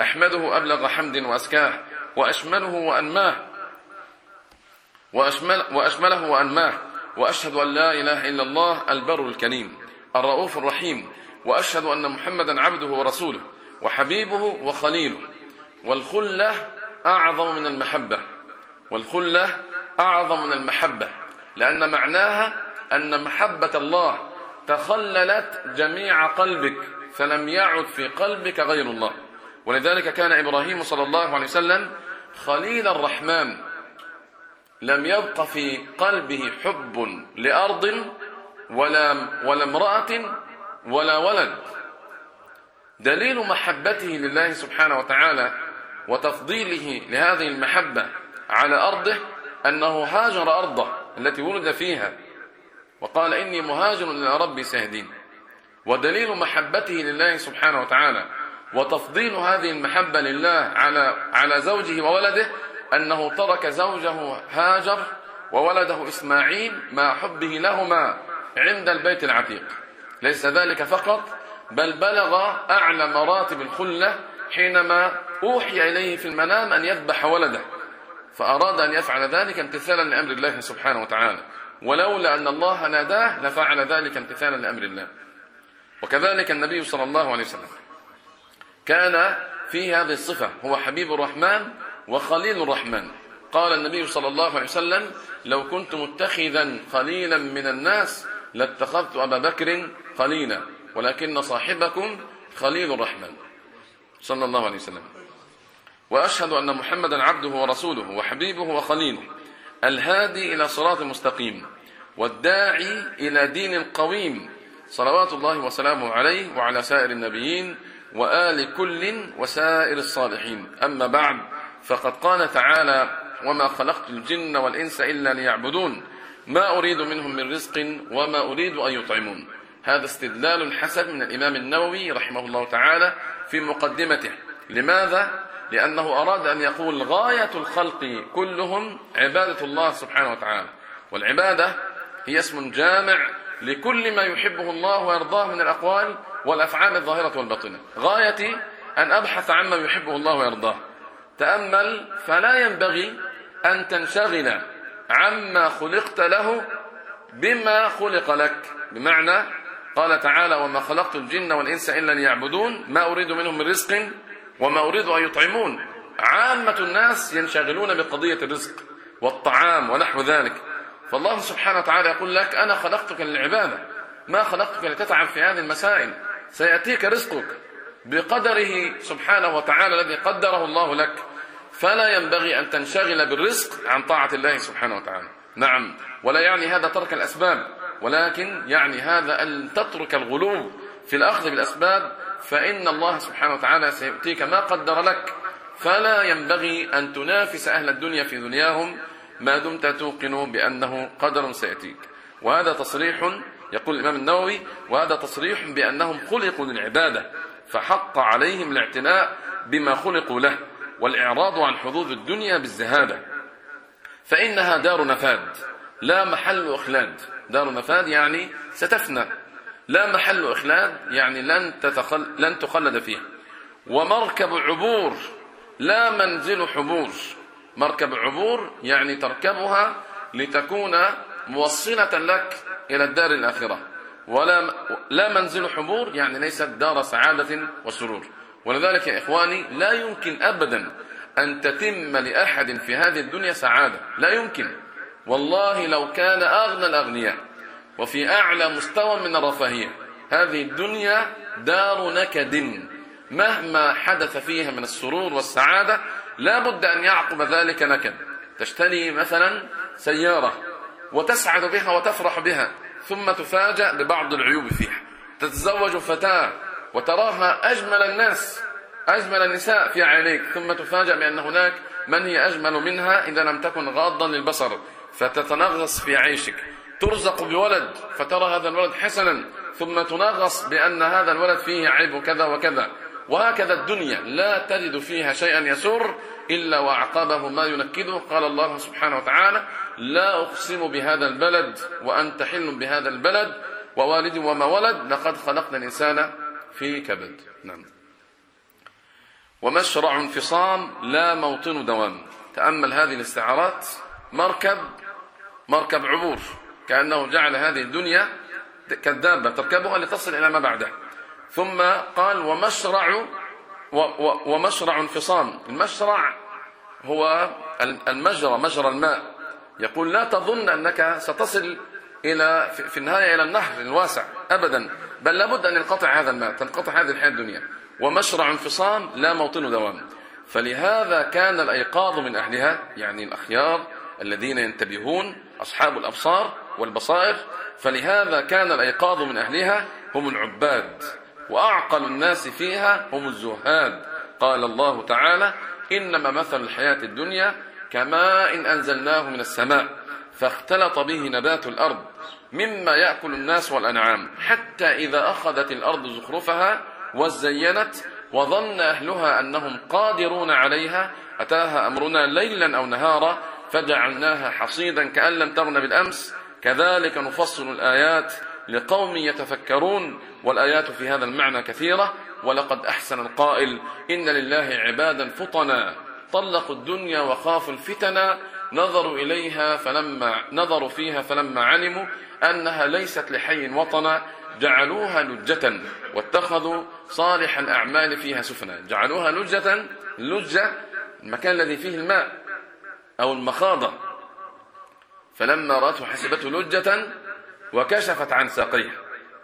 أحمده أبلغ حمد وأزكاه وأشمله وأنماه. وأشمل وأشمله وأنماه. وأشهد أن لا إله إلا الله البر الكريم الرؤوف الرحيم. وأشهد أن محمدا عبده ورسوله. وحبيبه وخليله. والخلة أعظم من المحبة. والخلة أعظم من المحبة. لأن معناها أن محبة الله تخللت جميع قلبك فلم يعد في قلبك غير الله. ولذلك كان إبراهيم صلى الله عليه وسلم خليل الرحمن. لم يبق في قلبه حب لأرض ولا ولا امرأة ولا ولد. دليل محبته لله سبحانه وتعالى وتفضيله لهذه المحبة على أرضه أنه هاجر أرضه التي ولد فيها. وقال إني مهاجر إلى ربي سهدين ودليل محبته لله سبحانه وتعالى وتفضيل هذه المحبة لله على على زوجه وولده أنه ترك زوجه هاجر وولده إسماعيل مع حبه لهما عند البيت العتيق. ليس ذلك فقط بل بلغ أعلى مراتب الخلة حينما أوحي إليه في المنام أن يذبح ولده فأراد أن يفعل ذلك امتثالا لأمر الله سبحانه وتعالى. ولولا أن الله ناداه لفعل ذلك امتثالا لأمر الله. وكذلك النبي صلى الله عليه وسلم كان فيه هذه الصفة هو حبيب الرحمن وخليل الرحمن. قال النبي صلى الله عليه وسلم لو كنت متخذا خليلا من الناس لاتخذت أبا بكر خليلا. ولكن صاحبكم خليل الرحمن. صلى الله عليه وسلم. وأشهد أن محمدا عبده ورسوله وحبيبه وخليله الهادي إلى صراط مستقيم والداعي إلى دين قويم صلوات الله وسلامه عليه وعلى سائر النبيين وآل كل وسائر الصالحين. أما بعد فقد قال تعالى وما خلقت الجن والإنس إلا ليعبدون. ما أريد منهم من رزق وما أريد أن يطعمون. هذا استدلال حسن من الإمام النووي رحمه الله تعالى في مقدمته. لماذا؟ لأنه أراد أن يقول غاية الخلق كلهم عبادة الله سبحانه وتعالى. والعبادة هي اسم جامع لكل ما يحبه الله ويرضاه من الأقوال والأفعال الظاهرة والباطنة. غايتي أن أبحث عما يحبه الله ويرضاه. تأمل فلا ينبغي أن تنشغل عما خلقت له بما خلق لك. بمعنى قال تعالى وما خلقت الجن والإنس إلا ليعبدون ما أريد منهم من رزق وما أريد أن يطعمون. عامة الناس ينشغلون بقضية الرزق والطعام ونحو ذلك. فالله سبحانه وتعالى يقول لك أنا خلقتك للعبادة. ما خلقتك لتتعب في هذه المسائل. سيأتيك رزقك بقدره سبحانه وتعالى الذي قدره الله لك. فلا ينبغي أن تنشغل بالرزق عن طاعة الله سبحانه وتعالى. نعم. ولا يعني هذا ترك الأسباب. ولكن يعني هذا أن تترك الغلو في الأخذ بالأسباب فإن الله سبحانه وتعالى سيؤتيك ما قدر لك. فلا ينبغي أن تنافس أهل الدنيا في دنياهم. ما دمت توقن بأنه قدر سيأتيك. وهذا تصريح يقول الإمام النووي وهذا تصريح بأنهم خلقوا للعبادة فحق عليهم الاعتناء بما خلقوا له والإعراض عن حظوظ الدنيا بالزهادة فإنها دار نفاد لا محل إخلاد. دار نفاد يعني ستفنى. لا محل إخلاد يعني لن, تتخل لن تخلد فيها ومركب عبور لا منزل حبور. مركب عبور يعني تركبها لتكون موصلة لك إلى الدار الآخرة. ولا لا منزل حبور يعني ليست دار سعادة وسرور. ولذلك يا إخواني لا يمكن أبدا أن تتم لأحد في هذه الدنيا سعادة. لا يمكن. والله لو كان أغنى الأغنياء. وفي أعلى مستوى من الرفاهية. هذه الدنيا دار نكد. مهما حدث فيها من السرور والسعادة لا بد أن يعقب ذلك نكد. تشتري مثلا سيارة وتسعد بها وتفرح بها ثم تفاجأ ببعض العيوب فيها. تتزوج فتاة وتراها أجمل الناس أجمل النساء في عينيك ثم تفاجأ بأن هناك من هي أجمل منها إذا لم تكن غاضا للبصر. فتتنغص في عيشك. ترزق بولد فترى هذا الولد حسنا ثم تنغص بأن هذا الولد فيه عيب كذا وكذا. وهكذا الدنيا لا تجد فيها شيئا يسر إلا وأعقابه ما ينكده. قال الله سبحانه وتعالى لا أقسم بهذا البلد وأنت حل بهذا البلد ووالد وما ولد لقد خلقنا الإنسان في كبد. نعم. ومشرع انفصام لا موطن دوام. تأمل هذه الاستعارات مركب مركب عبور كأنه جعل هذه الدنيا كالدابة تركبها لتصل إلى ما بعده. ثم قال ومشرع ومشرع انفصام. المشرع هو المجرى مجرى الماء. يقول لا تظن أنك ستصل إلى في النهاية إلى النهر الواسع أبدا بل لابد أن ينقطع هذا الماء تنقطع هذه الحياة الدنيا. ومشرع انفصام لا موطن دوام. فلهذا كان الأيقاظ من أهلها يعني الأخيار الذين ينتبهون أصحاب الأبصار والبصائر فلهذا كان الأيقاظ من أهلها هم العباد وأعقل الناس فيها هم الزهاد. قال الله تعالى إنما مثل الحياة الدنيا كماء إن أنزلناه من السماء فاختلط به نبات الأرض مما يأكل الناس والأنعام حتى إذا أخذت الأرض زخرفها وزينت وظن أهلها أنهم قادرون عليها أتاها أمرنا ليلا أو نهارا فجعلناها حصيدا كأن لم تغن بالأمس. كذلك نفصل الآيات لقوم يتفكرون والآيات في هذا المعنى كثيرة. ولقد أحسن القائل إن لله عبادا فطنا طلقوا الدنيا وخافوا الفتن نظروا إليها فلما نظروا فيها فلما علموا أنها ليست لحي وطنا. جعلوها لجة واتخذوا صالح الأعمال فيها سفنا. جعلوها لجة لجة المكان الذي فيه الماء. أو المخاضة فلما رأته حسبته لجة وكشفت عن ساقيها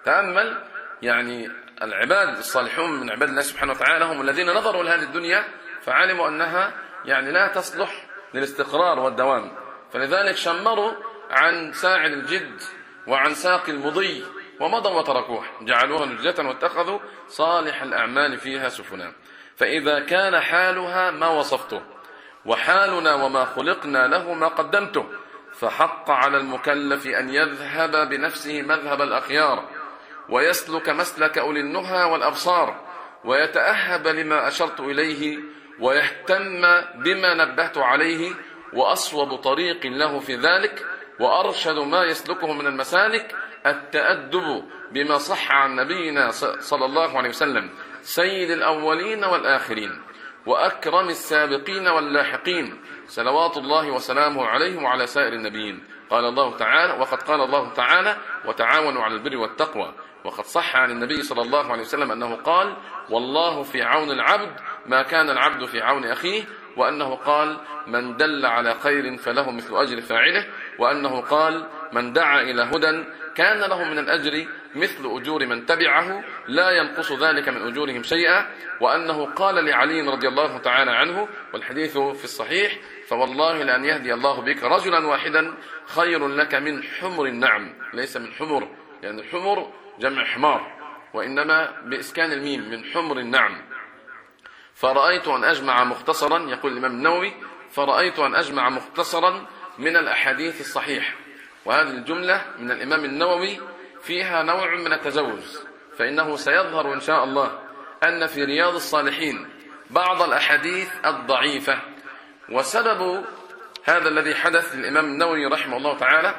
تأمل يعني العباد الصالحون من عباد الله سبحانه وتعالى هم الذين نظروا لهذه الدنيا فعلموا أنها يعني لا تصلح للاستقرار والدوام. فلذلك شمروا عن ساعد الجد وعن ساق المضي ومضوا وتركوها جعلوها نجة واتخذوا صالح الأعمال فيها سفنا فإذا كان حالها ما وصفته. وحالنا وما خلقنا له ما قدمته. فحق على المكلف أن يذهب بنفسه مذهب الأخيار ويسلك مسلك أولي النهى والأبصار ويتأهب لما أشرت إليه ويهتم بما نبهت عليه وأصوب طريق له في ذلك وأرشد ما يسلكه من المسالك التأدب بما صح عن نبينا صلى الله عليه وسلم سيد الأولين والآخرين. وأكرم السابقين واللاحقين. صلوات الله وسلامه عليه وعلى سائر النبيين. قال الله تعالى وقد قال الله تعالى وتعاونوا على البر والتقوى وقد صح عن النبي صلى الله عليه وسلم أنه قال والله في عون العبد ما كان العبد في عون أخيه وأنه قال من دل على خير فله مثل أجر فاعله وأنه قال من دعا إلى هدى كان له من الأجر مثل أجور من تبعه لا ينقص ذلك من أجورهم شيئا وأنه قال لعلي رضي الله تعالى عنه والحديث في الصحيح فوالله لأن يهدي الله بك رجلا واحدا خير لك من حمر النعم. ليس من حمر لأن الحمر جمع حمار وإنما بإسكان الميم من حمر النعم. فرأيت أن أجمع مختصرا يقول الإمام النووي فرأيت أن أجمع مختصرا من الأحاديث الصحيح. وهذه الجملة من الإمام النووي فيها نوع من التجوز فإنه سيظهر إن شاء الله أن في رياض الصالحين بعض الأحاديث الضعيفة. وسبب هذا الذي حدث للإمام النووي رحمه الله تعالى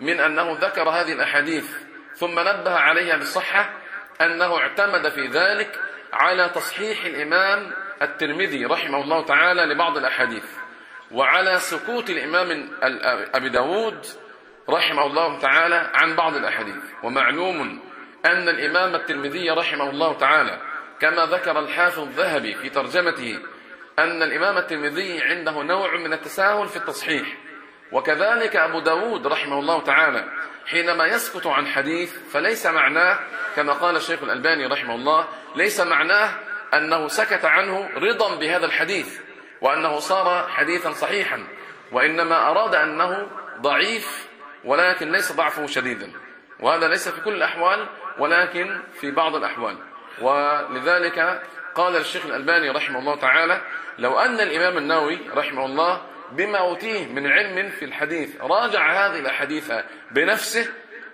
من أنه ذكر هذه الأحاديث ثم نبه عليها بالصحة أنه اعتمد في ذلك على تصحيح الإمام الترمذي رحمه الله تعالى لبعض الأحاديث وعلى سكوت الإمام أبي داود رحمه الله تعالى عن بعض الأحاديث. ومعلوم أن الإمام الترمذي رحمه الله تعالى كما ذكر الحافظ الذهبي في ترجمته أن الإمام الترمذي عنده نوع من التساهل في التصحيح. وكذلك أبو داود رحمه الله تعالى حينما يسكت عن حديث فليس معناه كما قال الشيخ الألباني رحمه الله ليس معناه أنه سكت عنه رضا بهذا الحديث وأنه صار حديثا صحيحا وإنما أراد أنه ضعيف ولكن ليس ضعفه شديدا. وهذا ليس في كل الأحوال ولكن في بعض الأحوال. ولذلك قال الشيخ الألباني رحمه الله تعالى لو أن الإمام النووي رحمه الله بما أوتيه من علم في الحديث راجع هذه الأحاديث بنفسه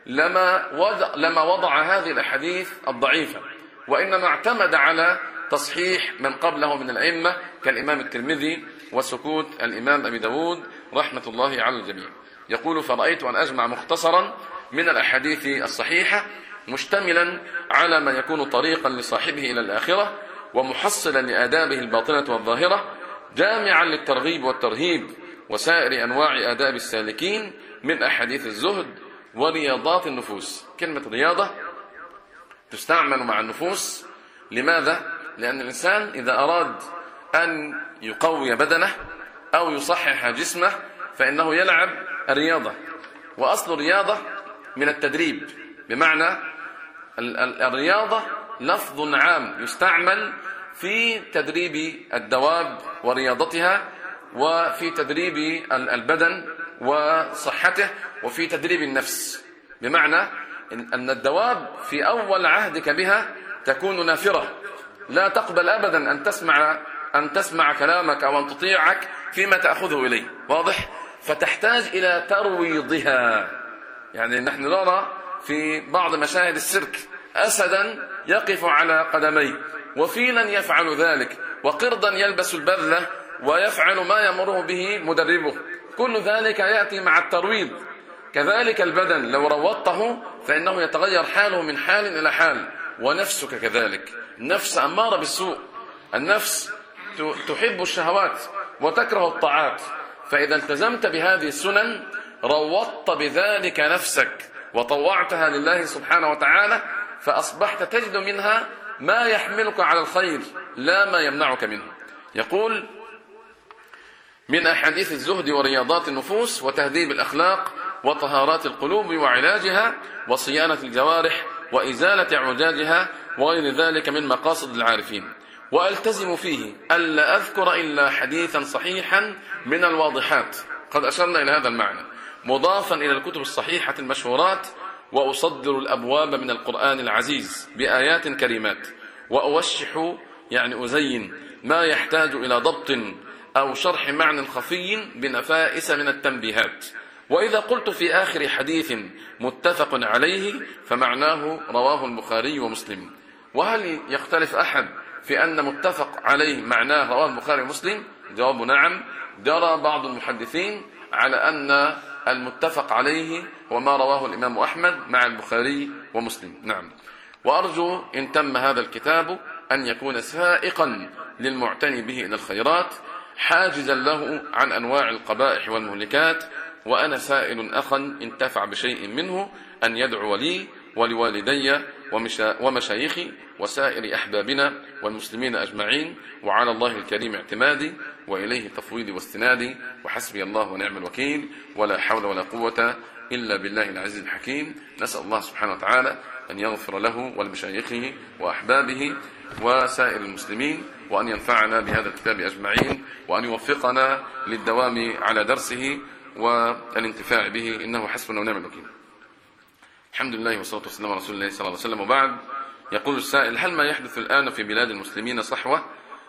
لما وضع, لما وضع هذه الأحاديث الضعيفة. وإنما اعتمد على تصحيح من قبله من الأئمة كالإمام الترمذي وسكوت الإمام أبي داود رحمة الله على الجميع. يقول فرأيت أن أجمع مختصرا من الأحاديث الصحيحة مشتملا على ما يكون طريقا لصاحبه إلى الآخرة ومحصلا لآدابه الباطنة والظاهرة جامعا للترغيب والترهيب وسائر أنواع آداب السالكين من أحاديث الزهد ورياضات النفوس كلمة رياضة تستعمل مع النفوس لماذا؟ لأن الإنسان إذا أراد أن يقوي بدنه أو يصحح جسمه فإنه يلعب الرياضة. وأصل الرياضة من التدريب. بمعنى الرياضة لفظ عام يستعمل في تدريب الدواب ورياضتها وفي تدريب البدن وصحته وفي تدريب النفس. بمعنى أن الدواب في أول عهدك بها تكون نافرة. لا تقبل أبدا أن تسمع أن تسمع كلامك أو أن تطيعك فيما تأخذه إليه. واضح؟ فتحتاج إلى ترويضها. يعني نحن نرى في بعض مشاهد السيرك أسدا يقف على قدميه وفيلا يفعل ذلك وقردا يلبس البذلة ويفعل ما يمره به مدربه. كل ذلك يأتي مع الترويض. كذلك البدن لو روضته فإنه يتغير حاله من حال إلى حال ونفسك كذلك. النفس أمارة بالسوء. النفس تحب الشهوات وتكره الطاعات. فإذا التزمت بهذه السنن روضت بذلك نفسك وطوعتها لله سبحانه وتعالى فأصبحت تجد منها ما يحملك على الخير لا ما يمنعك منه. يقول من أحاديث الزهد ورياضات النفوس وتهذيب الأخلاق وطهارات القلوب وعلاجها وصيانة الجوارح وإزالة اعوجاجها وغير ذلك من مقاصد العارفين. وألتزم فيه. ألا أذكر إلا حديثا صحيحا من الواضحات. قد أشرنا إلى هذا المعنى. مضافا إلى الكتب الصحيحة المشهورات وأصدر الأبواب من القرآن العزيز بآيات كريمات. وأوشح يعني أزين ما يحتاج إلى ضبط أو شرح معنى خفي بنفائس من التنبيهات. وإذا قلت في آخر حديث متفق عليه فمعناه رواه البخاري ومسلم. وهل يختلف أحد في أن متفق عليه معناه رواه البخاري ومسلم جواب نعم جرى بعض المحدثين على أن المتفق عليه هو ما رواه الإمام أحمد مع البخاري ومسلم. نعم. وأرجو إن تم هذا الكتاب أن يكون سائقا للمعتني به إلى الخيرات حاجزا له عن أنواع القبائح والمهلكات وأنا سائل أخا انتفع بشيء منه أن يدعو لي ولوالدي ومشايخي وسائر أحبابنا والمسلمين أجمعين وعلى الله الكريم اعتمادي وإليه تفويضي واستنادي وحسبي الله ونعم الوكيل ولا حول ولا قوة إلا بالله العزيز الحكيم. نسأل الله سبحانه وتعالى أن يغفر له ولمشايخه وأحبابه وسائر المسلمين وأن ينفعنا بهذا الكتاب أجمعين وأن يوفقنا للدوام على درسه والانتفاع به. إنه حسبنا ونعم الوكيل. الحمد لله والصلاة والسلام على رسول الله صلى الله عليه وسلم. وبعد. يقول السائل هل ما يحدث الآن في بلاد المسلمين صحوة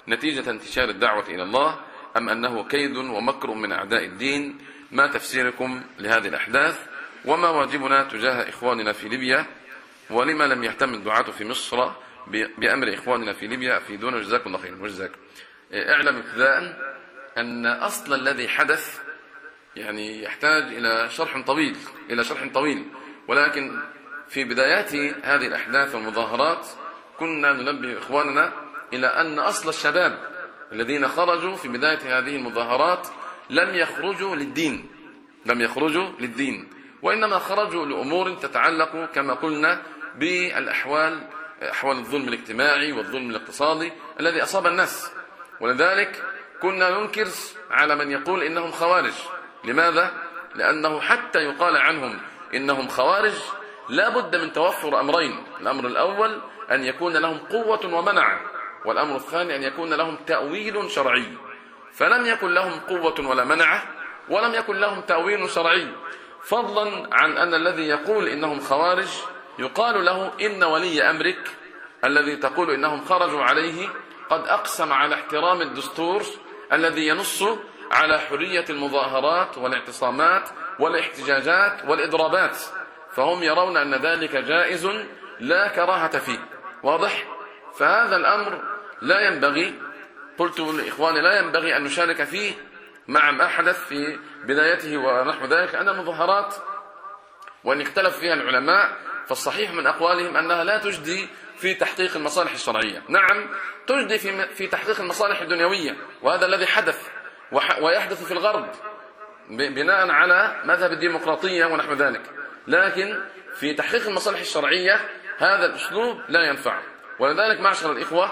نتيجة انتشار الدعوة إلى الله أم أنه كيد ومكر من أعداء الدين؟ ما تفسيركم لهذه الأحداث؟ وما واجبنا تجاه إخواننا في ليبيا؟ ولما لم يهتم الدعاة في مصر بأمر إخواننا في ليبيا في دون جزاكم الله خير وجزاك اعلم ابتداء أن أصل الذي حدث يعني يحتاج إلى شرح طويل إلى شرح طويل ولكن في بدايات هذه الأحداث والمظاهرات كنا ننبه إخواننا إلى أن أصل الشباب الذين خرجوا في بداية هذه المظاهرات لم يخرجوا للدين لم يخرجوا للدين وإنما خرجوا لأمور تتعلق كما قلنا بالأحوال أحوال الظلم الاجتماعي والظلم الاقتصادي الذي أصاب الناس ولذلك كنا ننكر على من يقول إنهم خوارج لماذا؟ لأنه حتى يقال عنهم إنهم خوارج لا بد من توفر أمرين. الأمر الأول أن يكون لهم قوة ومنع والأمر الثاني أن يكون لهم تأويل شرعي. فلم يكن لهم قوة ولا منعة ولم يكن لهم تأويل شرعي. فضلا عن أن الذي يقول إنهم خوارج يقال له إن ولي أمرك الذي تقول إنهم خرجوا عليه قد أقسم على احترام الدستور الذي ينص على حرية المظاهرات والاعتصامات والاحتجاجات والإضرابات. فهم يرون أن ذلك جائز لا كراهة فيه. واضح؟ فهذا الأمر لا ينبغي قلت لإخواني لا ينبغي أن نشارك فيه مع ما حدث في بدايته ونحو ذلك أن المظاهرات وأن اختلف فيها العلماء فالصحيح من أقوالهم أنها لا تجدي في تحقيق المصالح الشرعية. نعم تجدي في, في تحقيق المصالح الدنيوية وهذا الذي حدث ويحدث في الغرب بناء على مذهب الديمقراطية ونحو ذلك. لكن في تحقيق المصالح الشرعية هذا الأسلوب لا ينفع. ولذلك معشر الإخوة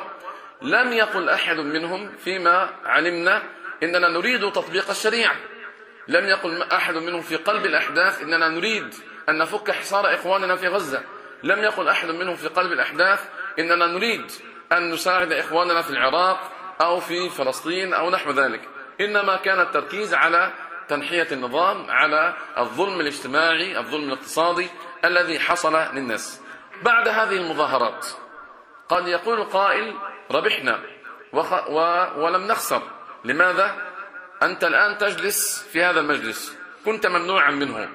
لم يقل أحد منهم فيما علمنا إننا نريد تطبيق الشريعة. لم يقل أحد منهم في قلب الأحداث إننا نريد أن نفك حصار إخواننا في غزة. لم يقل أحد منهم في قلب الأحداث إننا نريد أن نساعد إخواننا في العراق أو في فلسطين أو نحو ذلك. إنما كان التركيز على تنحية النظام على الظلم الاجتماعي الظلم الاقتصادي الذي حصل للناس. بعد هذه المظاهرات قد يقول قائل ربحنا وخ... و... ولم نخسر. لماذا؟ أنت الآن تجلس في هذا المجلس. كنت ممنوعا منه.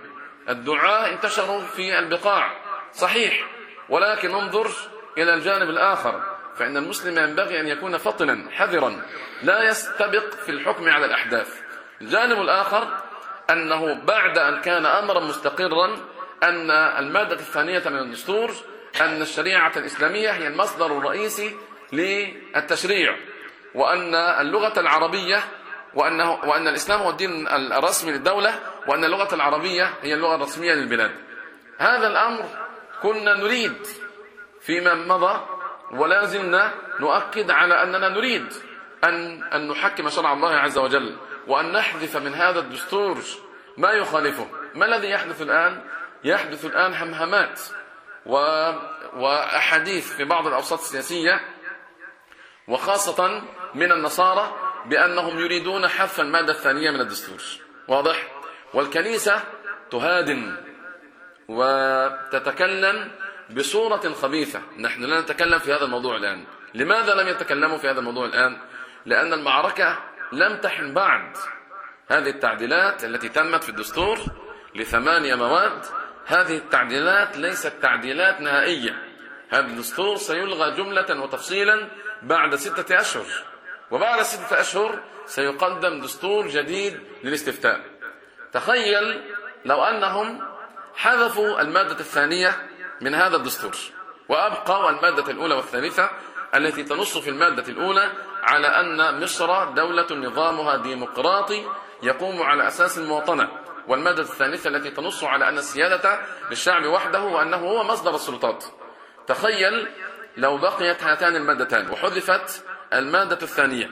الدعاء انتشروا في البقاع. صحيح. ولكن انظر إلى الجانب الآخر. فإن المسلم ينبغي أن يكون فطنا حذرا. لا يستبق في الحكم على الأحداث. الجانب الآخر أنه بعد أن كان أمرا مستقرا أن المادة الثانية من الدستور أن الشريعة الإسلامية هي المصدر الرئيسي للتشريع وأن اللغة العربية وأنه وأن الإسلام هو الدين الرسمي للدولة وأن اللغة العربية هي اللغة الرسمية للبلاد. هذا الأمر كنا نريد فيما مضى ولا زلنا نؤكد على أننا نريد أن, أن نحكم شرع الله عز وجل. وأن نحذف من هذا الدستور ما يخالفه. ما الذي يحدث الآن؟ يحدث الآن همهمات و... وأحاديث في بعض الأوساط السياسية وخاصة من النصارى بأنهم يريدون حذف المادة الثانية من الدستور. واضح؟ والكنيسة تهادن وتتكلم بصورة خبيثة. نحن لا نتكلم في هذا الموضوع الآن. لماذا لم يتكلموا في هذا الموضوع الآن؟ لأن المعركة لم تحن بعد. هذه التعديلات التي تمت في الدستور لثمانية مواد هذه التعديلات ليست تعديلات نهائية. هذا الدستور سيلغى جملة وتفصيلا بعد ستة أشهر. وبعد ستة أشهر سيقدم دستور جديد للاستفتاء. تخيل لو أنهم حذفوا المادة الثانية من هذا الدستور وأبقوا المادة الأولى والثالثة التي تنص في المادة الأولى على أن مصر دولة نظامها ديمقراطي يقوم على أساس المواطنة والمادة الثالثة التي تنص على أن السيادة للشعب وحده وأنه هو مصدر السلطات. تخيل لو بقيت هاتان المادتان وحذفت المادة الثانية.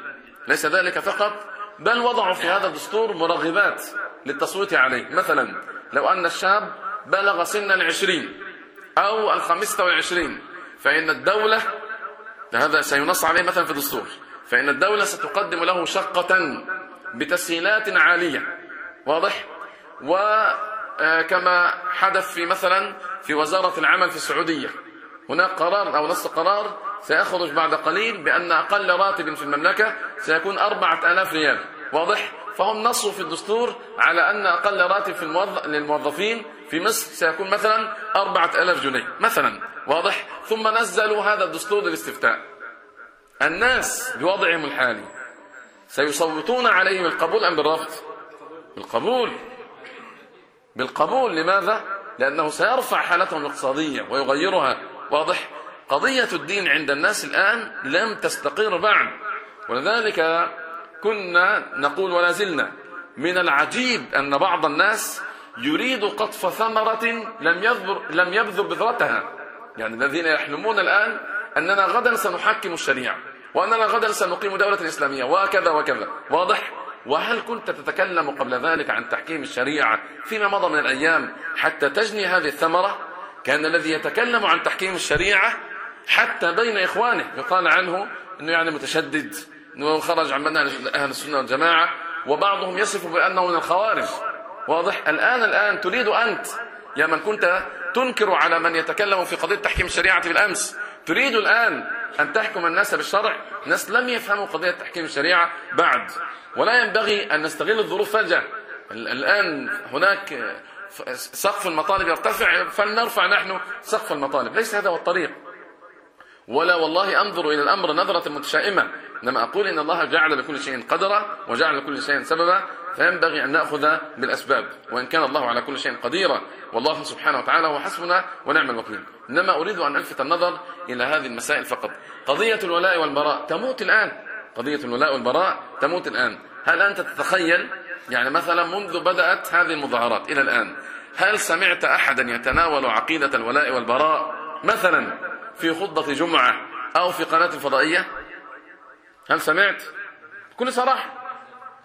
ليس ذلك فقط بل وضعوا في هذا الدستور مرغبات للتصويت عليه. مثلا لو أن الشاب بلغ سن العشرين أو الخامسة والعشرين فإن الدولة هذا سينص عليه مثلا في الدستور. فإن الدولة ستقدم له شقة بتسهيلات عالية واضح؟ وكما حدث في مثلا في وزارة العمل في السعودية. هناك قرار أو نص قرار سيخرج بعد قليل بأن أقل راتب في المملكة سيكون أربعة آلاف ريال. واضح؟ فهم نصوا في الدستور على أن أقل راتب في الموظف للموظفين في مصر سيكون مثلا أربعة ألاف جنيه مثلا واضح؟ ثم نزلوا هذا الدستور للاستفتاء. الناس بوضعهم الحالي. سيصوتون عليه بالقبول أم بالرفض؟ بالقبول. بالقبول. لماذا؟ لأنه سيرفع حالتهم الاقتصادية ويغيرها. واضح؟ قضية الدين عند الناس الآن لم تستقر بعد. ولذلك كنا نقول ولا زلنا من العجيب أن بعض الناس يريد قطف ثمرة لم يبذر, لم يبذر بذرتها. يعني الذين يحلمون الآن أننا غدا سنحكم الشريعة. وأننا غدا سنقيم دولة إسلامية. وكذا وكذا واضح؟ وهل كنت تتكلم قبل ذلك عن تحكيم الشريعة فيما مضى من الأيام حتى تجني هذه الثمرة؟ كان الذي يتكلم عن تحكيم الشريعة حتى بين إخوانه. يقال عنه أنه يعني متشدد أنه خرج عن منهج أهل السنة والجماعة وبعضهم يصف بأنه من الخوارج. واضح؟ الآن الآن تريد أنت يا من كنت تنكر على من يتكلم في قضية تحكيم الشريعة بالأمس تريد الآن أن تحكم الناس بالشرع. الناس لم يفهموا قضية تحكيم الشريعة بعد. ولا ينبغي أن نستغل الظروف فجأة. الآن هناك سقف المطالب يرتفع فلنرفع نحن سقف المطالب. ليس هذا هو الطريق. ولا والله أنظر إلى الأمر نظرة متشائمة. إنما أقول إن الله جعل لكل شيء قدرا وجعل لكل شيء سببا. فينبغي أن نأخذ بالأسباب وإن كان الله على كل شيء قديرا والله سبحانه وتعالى هو حسبنا ونعم الوكيل. إنما أريد أن ألفت النظر إلى هذه المسائل فقط. قضية الولاء والبراء تموت الآن. قضية الولاء والبراء تموت الآن. هل أنت تتخيل؟ يعني مثلا منذ بدأت هذه المظاهرات إلى الآن هل سمعت أحدا يتناول عقيدة الولاء والبراء مثلا في خطبة جمعة أو في قناة الفضائية هل سمعت؟ بكل صراحة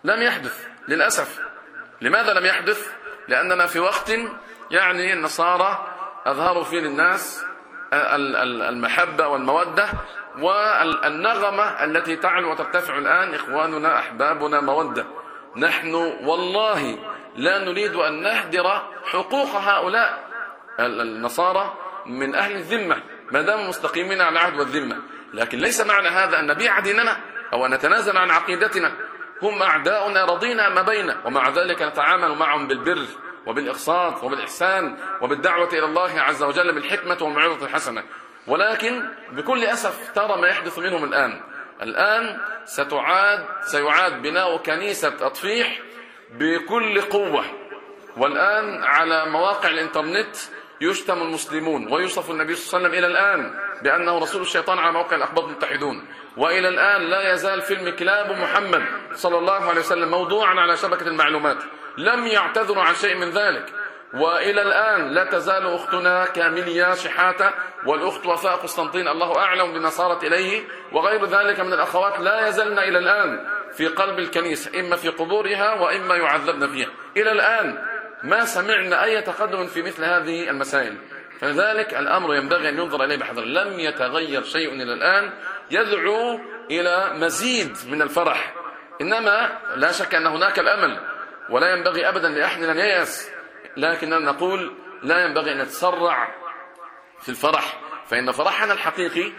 لم يحدث. للأسف. لماذا لم يحدث؟ لأننا في وقت يعني النصارى أظهروا فيه للناس المحبة والمودة والنغمة التي تعلو وترتفع الآن. إخواننا أحبابنا مودة. نحن والله لا نريد أن نهدر حقوق هؤلاء النصارى من أهل الذمة. ما دام مستقيمين على العهد والذمة. لكن ليس معنى هذا أن نبيع ديننا أو أن نتنازل عن عقيدتنا. هم أعداؤنا رضينا ما بين ومع ذلك نتعامل معهم بالبر وبالإقساط وبالإحسان وبالدعوة إلى الله عز وجل بالحكمة والموعظة الحسنة. ولكن بكل أسف ترى ما يحدث منهم الآن. الآن ستعاد سيعاد بناء كنيسة أطفيح بكل قوة. والآن على مواقع الإنترنت يشتم المسلمون ويوصف النبي صلى الله عليه وسلم إلى الآن بأنه رسول الشيطان على موقع الأخبار المتحدون. وإلى الآن لا يزال فيلم كلاب محمد صلى الله عليه وسلم موضوعا على شبكة المعلومات. لم يعتذروا عن شيء من ذلك. وإلى الآن لا تزال أختنا كاميليا شحاتة والأخت وفاء قسطنطين الله أعلم بما صارت إليه وغير ذلك من الأخوات لا يزلن إلى الآن في قلب الكنيسة إما في قبورها وإما يعذبن فيها. إلى الآن ما سمعنا أي تقدم في مثل هذه المسائل. فلذلك الأمر ينبغي أن ينظر إليه بحذر. لم يتغير شيء إلى الآن. يدعو إلى مزيد من الفرح. إنما لا شك أن هناك الأمل ولا ينبغي أبدا لأحد أن ييأس لكننا نقول لا ينبغي أن نتسرع في الفرح. فإن فرحنا الحقيقي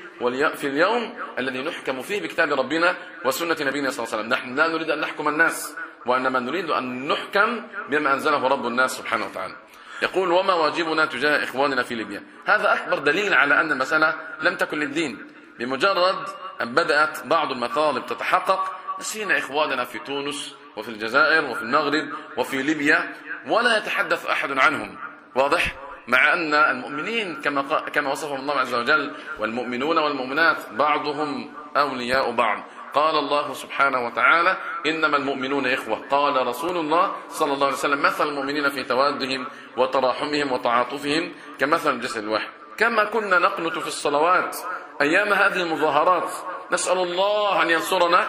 في اليوم الذي نحكم فيه بكتاب ربنا وسنة نبينا صلى الله عليه وسلم. نحن لا نريد أن نحكم الناس وإنما نريد أن نحكم بما أنزله رب الناس سبحانه وتعالى. يقول وما واجبنا تجاه إخواننا في ليبيا. هذا أكبر دليل على أن المسألة لم تكن للدين. بمجرد أن بدأت بعض المطالب تتحقق نسينا إخواننا في تونس وفي الجزائر وفي المغرب وفي ليبيا ولا يتحدث أحد عنهم. واضح؟ مع أن المؤمنين كما كما وصفهم الله عز وجل والمؤمنون والمؤمنات بعضهم أولياء بعض. قال الله سبحانه وتعالى إنما المؤمنون إخوة. قال رسول الله صلى الله عليه وسلم مثل المؤمنين في توادهم وتراحمهم وتعاطفهم كمثل الجسد الواحد كما كنا نقنت في الصلوات أيام هذه المظاهرات نسأل الله أن ينصرنا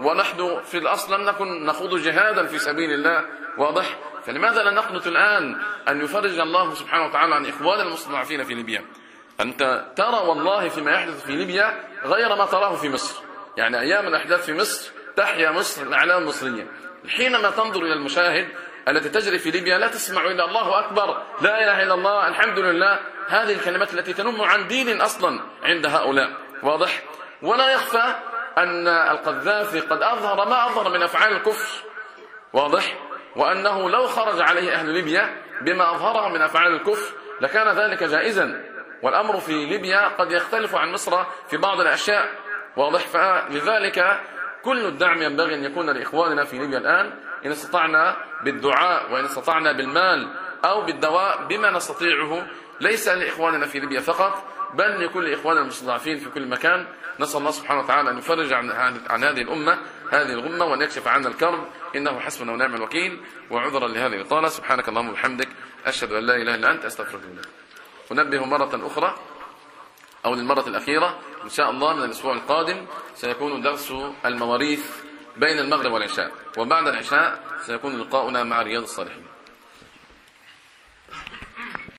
ونحن في الأصل لم نكن نخوض جهادا في سبيل الله واضح؟ فلماذا لا نقنط الآن أن يفرج الله سبحانه وتعالى عن إخوان المستضعفين في ليبيا؟ أنت ترى والله فيما يحدث في ليبيا غير ما تراه في مصر. يعني أيام الأحداث في مصر تحيا مصر الأعلام المصرية. حينما تنظر إلى المشاهد التي تجري في ليبيا لا تسمع إلا الله أكبر لا إله إلا الله الحمد لله هذه الكلمات التي تنم عن دين أصلا عند هؤلاء. واضح؟ ولا يخفى أن القذافي قد أظهر ما أظهر من أفعال الكفر. واضح؟ وأنه لو خرج عليه أهل ليبيا بما أظهره من أفعال الكفر لكان ذلك جائزا. والأمر في ليبيا قد يختلف عن مصر في بعض الأشياء. واضح؟ فلذلك كل الدعم ينبغي أن يكون لإخواننا في ليبيا الآن. إن استطعنا بالدعاء وإن استطعنا بالمال أو بالدواء بما نستطيعه. ليس لإخواننا في ليبيا فقط بل لكل إخواننا المستضعفين في كل مكان. نسأل الله سبحانه وتعالى أن يفرج عن, عن هذه الأمة هذه الغمة وأن يكشف عنا الكرب. إنه حسبنا ونعم الوكيل. وعذرا لهذه الإطالة. سبحانك اللهم وبحمدك أشهد أن لا إله إلا أنت أستغفرك أنبه مرة أخرى أو للمرة الأخيرة إن شاء الله من الأسبوع القادم سيكون درس المواريث بين المغرب والعشاء. وبعد العشاء سيكون لقاؤنا مع رياض الصالحين.